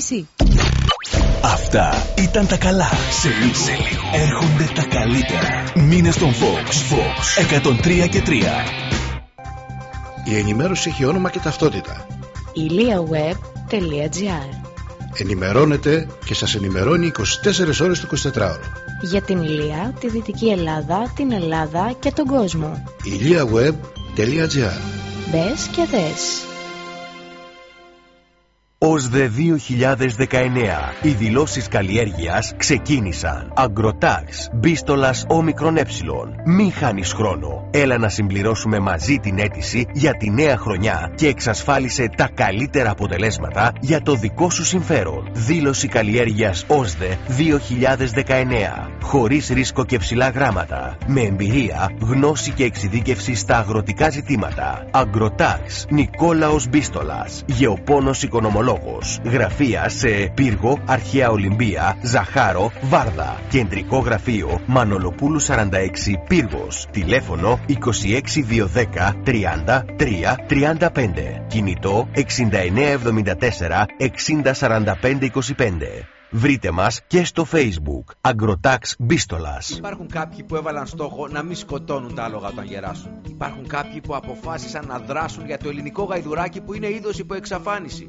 9 και μισή. Αυτά ήταν τα καλά. Σε λίγο, έρχονται τα καλύτερα. Μήνες των Fox. Fox 103 και 3. Η ενημέρωση έχει όνομα και ταυτότητα. iliaweb.gr Ενημερώνετε και σας ενημερώνει 24 ώρες το 24ωρο. Για την Ηλία, τη Δυτική Ελλάδα, την Ελλάδα και τον κόσμο. iliaweb.gr Μπες και δες. ΟΣΔΕ 2019. Οι δηλώσεις καλλιέργειας ξεκίνησαν. Αγκροτάξ, μπίστολας όμικρον ε. Μη χάνεις χρόνο. Έλα να συμπληρώσουμε μαζί την αίτηση για τη νέα χρονιά και εξασφάλισε τα καλύτερα αποτελέσματα για το δικό σου συμφέρον. Δήλωση καλλιέργειας ΟΣΔΕ 2019. Χωρίς ρίσκο και ψηλά γράμματα. Με εμπειρία, γνώση και εξειδίκευση στα αγροτικά ζητήματα. Αγκροτάξ, Νικόλαος Μπίστολας. Γεωπόνος οικονομολόγος. Γραφεία σε Πύργο, Αρχαία Ολυμπία, Ζαχάρο, Βάρδα. Κεντρικό γραφείο Μανολοπούλου 46 Πύργος. Τηλέφωνο 26210 30 3 35. Κινητό 6974 6045 25. Βρείτε μας και στο facebook Αγκροτάξ Μπίστολας. Υπάρχουν κάποιοι που έβαλαν στόχο να μην σκοτώνουν τα άλογα όταν γεράσουν. Υπάρχουν κάποιοι που αποφάσισαν να δράσουν για το ελληνικό γαϊδουράκι που είναι είδος υπό εξαφάνιση.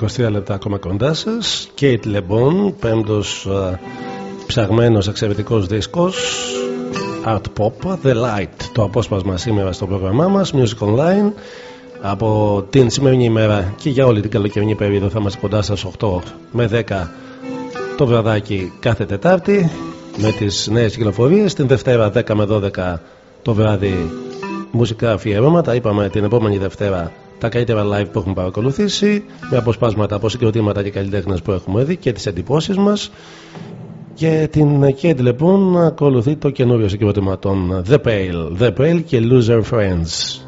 23 λεπτά ακόμα κοντά σας. Kate LeBon, πέμπτος ψαγμένος εξαιρετικός δίσκος. Art Pop, The Light, το απόσπασμα σήμερα στο πρόγραμμά μας, Music Online. Από την σημερινή ημέρα και για όλη την καλοκαιρινή περίοδο θα είμαστε κοντά σας 8 με 10 το βραδάκι κάθε Τετάρτη με τις νέες κυκλοφορίες. Την Δευτέρα 10 με 12 το βράδυ μουσικά αφιερώματα. Είπαμε την επόμενη Δευτέρα τα καλύτερα live που έχουμε παρακολουθήσει με αποσπάσματα από συγκροτήματα και καλλιτέχνες που έχουμε δει και τις εντυπώσεις μας και την Kate λοιπόν ακολουθεί το καινούριο συγκρότημα των The Pale, The Pale και Loser Friends.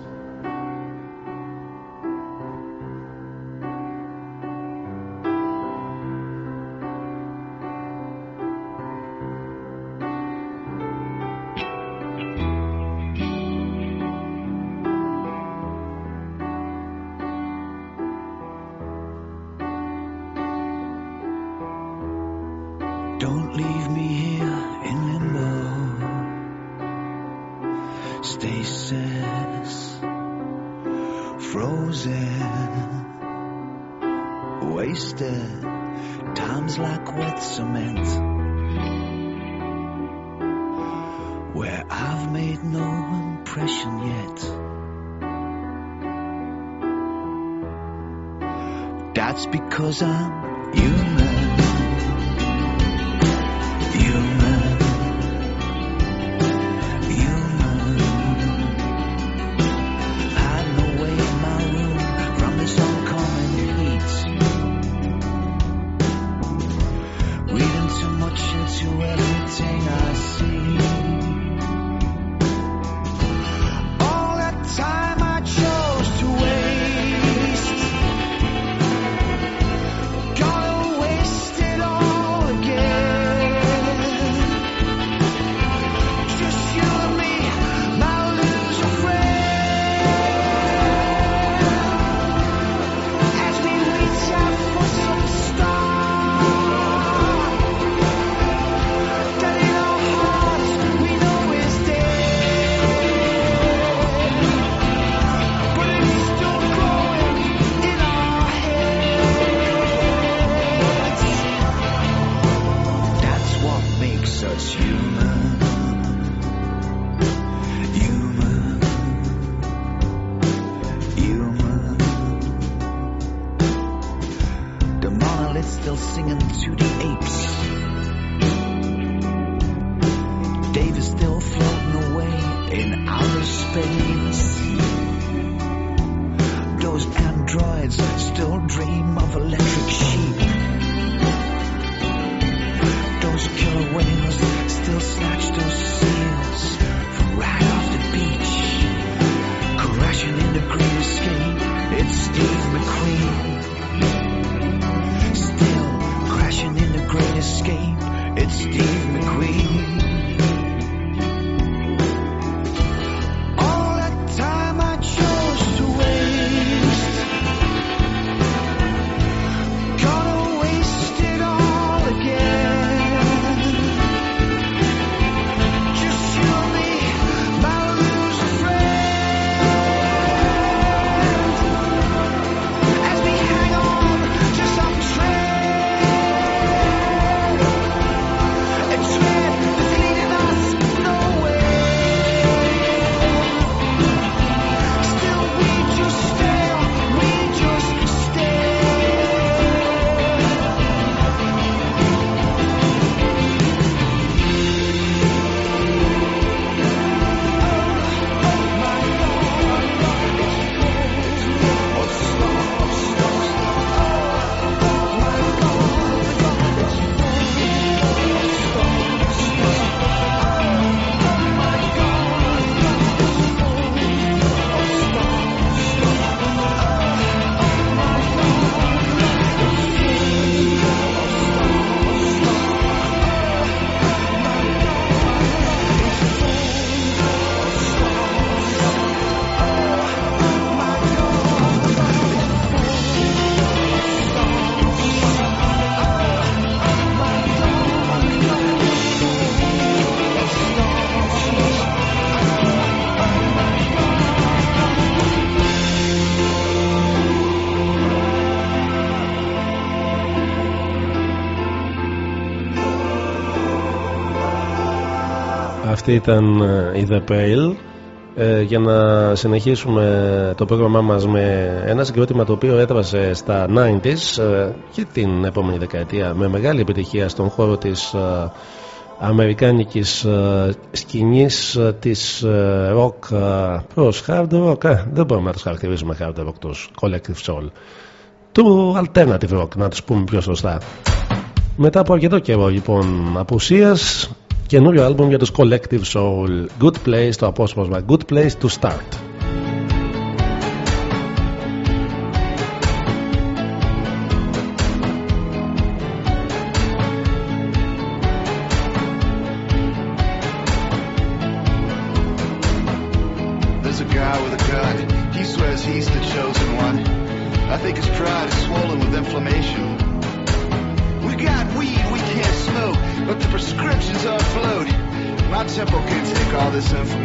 Ήταν ε, η The Pale. Ε, για να συνεχίσουμε το πρόγραμμά μας με ένα συγκρότημα το οποίο έδρασε στα 90s ε, και την επόμενη δεκαετία με μεγάλη επιτυχία στον χώρο της ε, αμερικάνικης σκηνής της rock προς hard rock. Δεν μπορούμε να τους χαρακτηρίζουμε hard rock τους collective soul. Του alternative rock να τους πούμε πιο σωστά. Μετά από αρκετό καιρό λοιπόν απουσίας καινούριο άλμπουμ για τους Collective Soul. Good Place το απόσπασμα Good Place to Start. this information.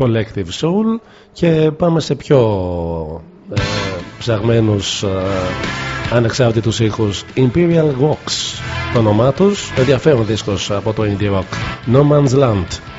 Collective Soul και πάμε σε πιο ε, ψαγμένους ε, ανεξάρτητους ήχους. Imperial Walks το όνομά τους. Ενδιαφέρον δίσκος από το indie rock. No Man's Land.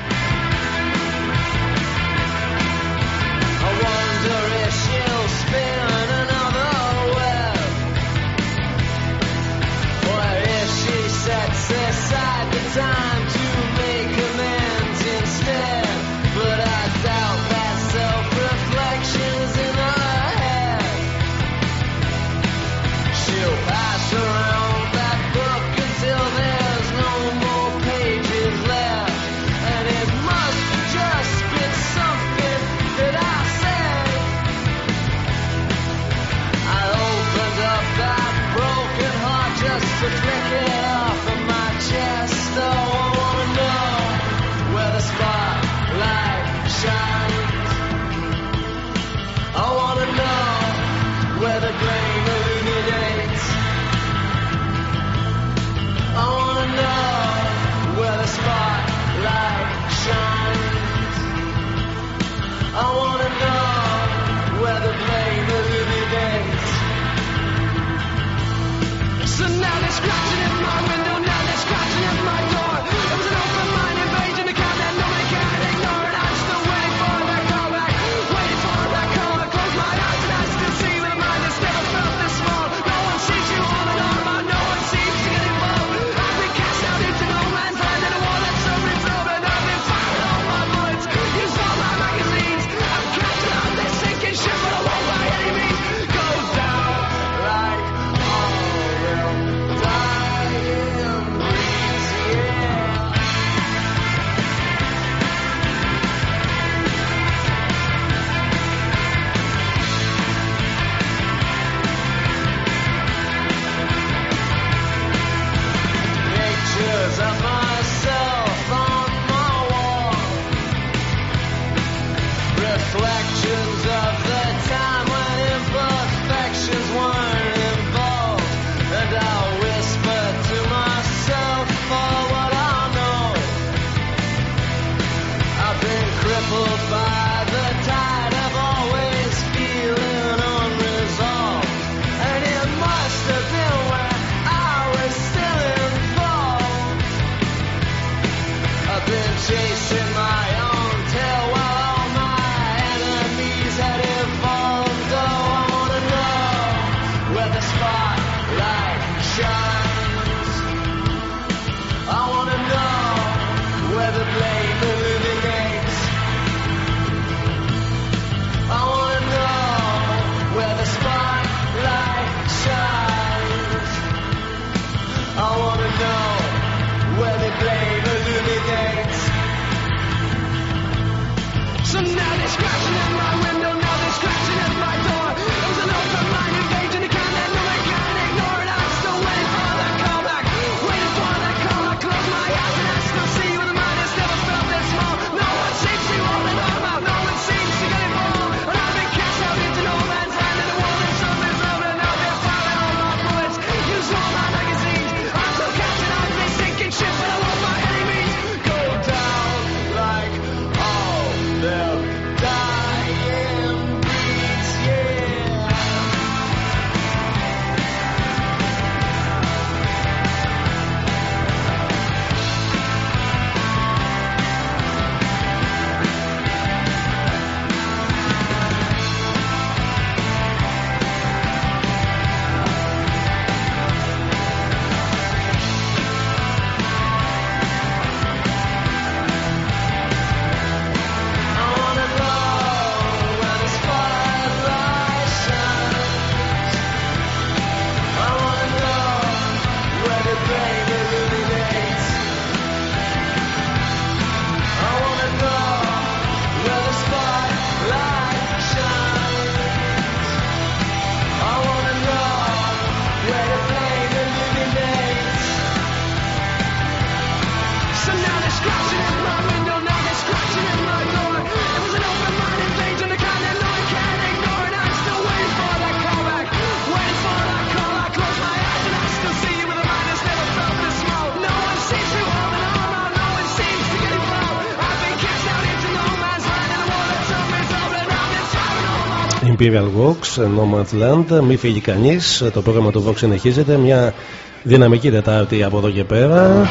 Imperial Walks, Nomadland. Μην φύγει κανείς. Το πρόγραμμα του Vox συνεχίζεται. Μια δυναμική Τετάρτη από εδώ και πέρα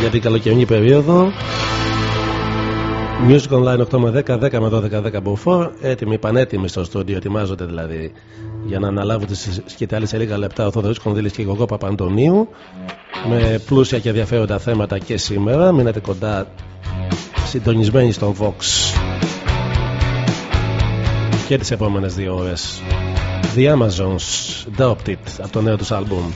για την καλοκαιρινή περίοδο. Music Online 8 με 10, 10 με 12, 10 μποφόρ. Έτοιμοι, πανέτοιμοι στο στούντιο, ετοιμάζονται δηλαδή για να αναλάβουν τις σκητάλη σε λίγα λεπτά ο Θοδωρής Κονδύλης και εγώ Παπαντονίου. Με πλούσια και ενδιαφέροντα θέματα και σήμερα. Μείνετε κοντά συντονισμένοι στον Vox και τις επόμενες δύο ώρες. The Amazons Doubt από το νέο τους άλμπουμ.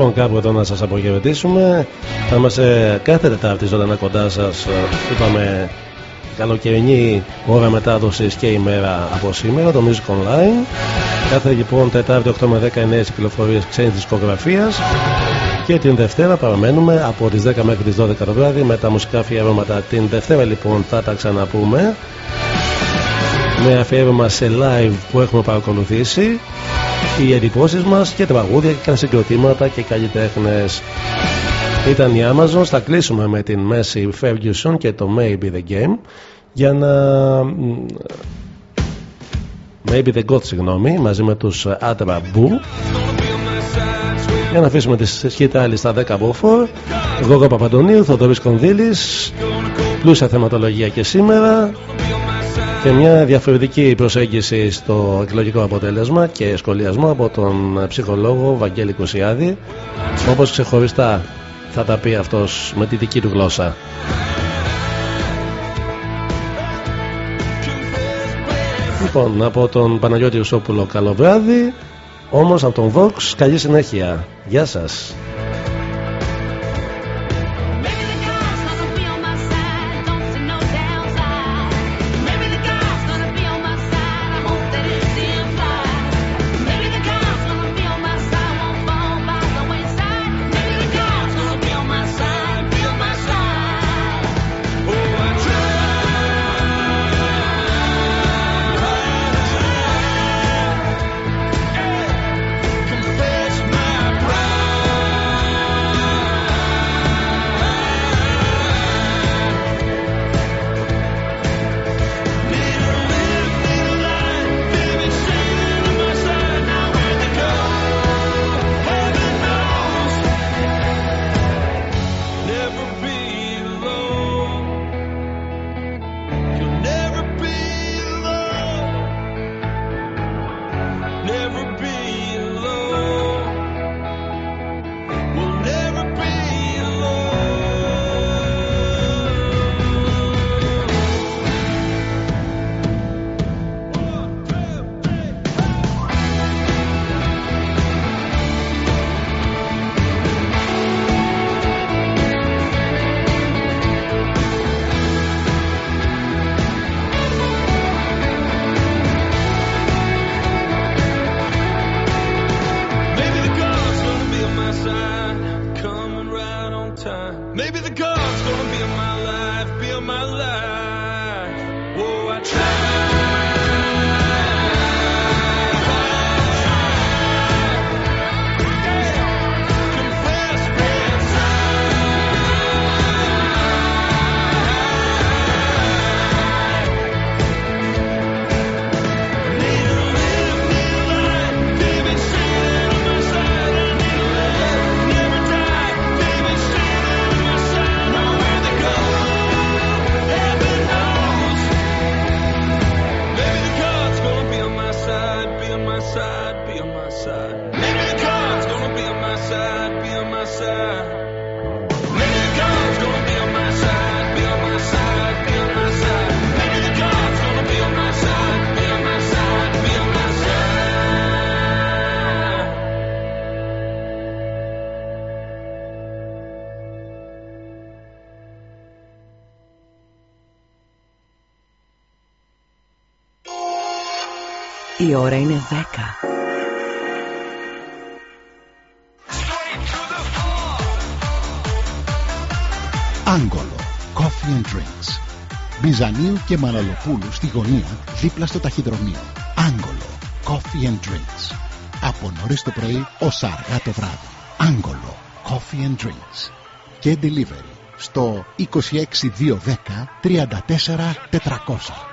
Λοιπόν, κάπου εδώ να σας απογευετήσουμε. Θα είμαστε κάθε Τετάρτη ζωντανά κοντά σας. Ε, Είπαμε καλοκαιρινή ώρα μετάδοσης και ημέρα από σήμερα, το Music Online. Κάθε λοιπόν Τετάρτη 8 με 10 νέες κυκλοφορίες ξένης δισκογραφίας. Και την Δευτέρα παραμένουμε από τις 10 μέχρι τις 12 το βράδυ με τα μουσικά αφιερώματα. Την Δευτέρα λοιπόν θα τα ξαναπούμε με αφιέρωμα σε live που έχουμε παρακολουθήσει οι εντυπώσεις μας και τραγούδια και συγκροτήματα και καλλιτέχνες. Ήταν η Amazon, θα κλείσουμε με την Messi Ferguson και το Maybe the Game για να... Maybe the God, συγγνώμη, μαζί με τους Atra Boo για να αφήσουμε τη σκητάλη στα 10 μποφόρ Γόγο Παπαντονίου, Θοδωρής Κονδύλης πλούσια θεματολογία και σήμερα και μια διαφορετική προσέγγιση στο εκλογικό αποτέλεσμα και σχολιασμό από τον ψυχολόγο Βαγγέλη Κουσιάδη όπως ξεχωριστά θα τα πει αυτός με τη δική του γλώσσα. Λοιπόν, από τον Παναγιώτη Ουσόπουλο καλό βράδυ όμως από τον Vox καλή συνέχεια. Γεια σας. Η ώρα είναι 10. Άγκολο. Coffee and Drinks. Μπιζανίου και Μαναλοπούλου στη γωνία δίπλα στο ταχυδρομείο. Άγκολο. Coffee and Drinks. Από νωρίς το πρωί ως αργά το βράδυ. Άγκολο. Coffee and Drinks. Και delivery στο 26210 34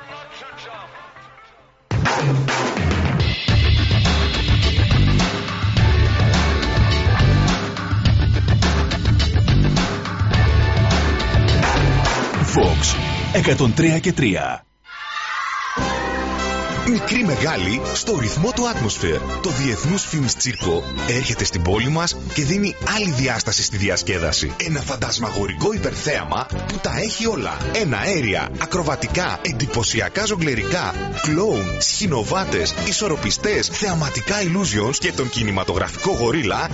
103 και 3. Μικρή μεγάλη στο ρυθμό του Atmosphere. Το Διεθνούς Films Τσίρκο έρχεται στην πόλη μας και δίνει άλλη διάσταση στη διασκέδαση. Ένα φαντασμαγορικό υπερθέαμα που τα έχει όλα. Ένα αέρια, ακροβατικά, εντυπωσιακά ζογκλερικά, κλόουν, σχηνοβάτες, ισορροπιστές, θεαματικά illusions και τον κινηματογραφικό γορίλα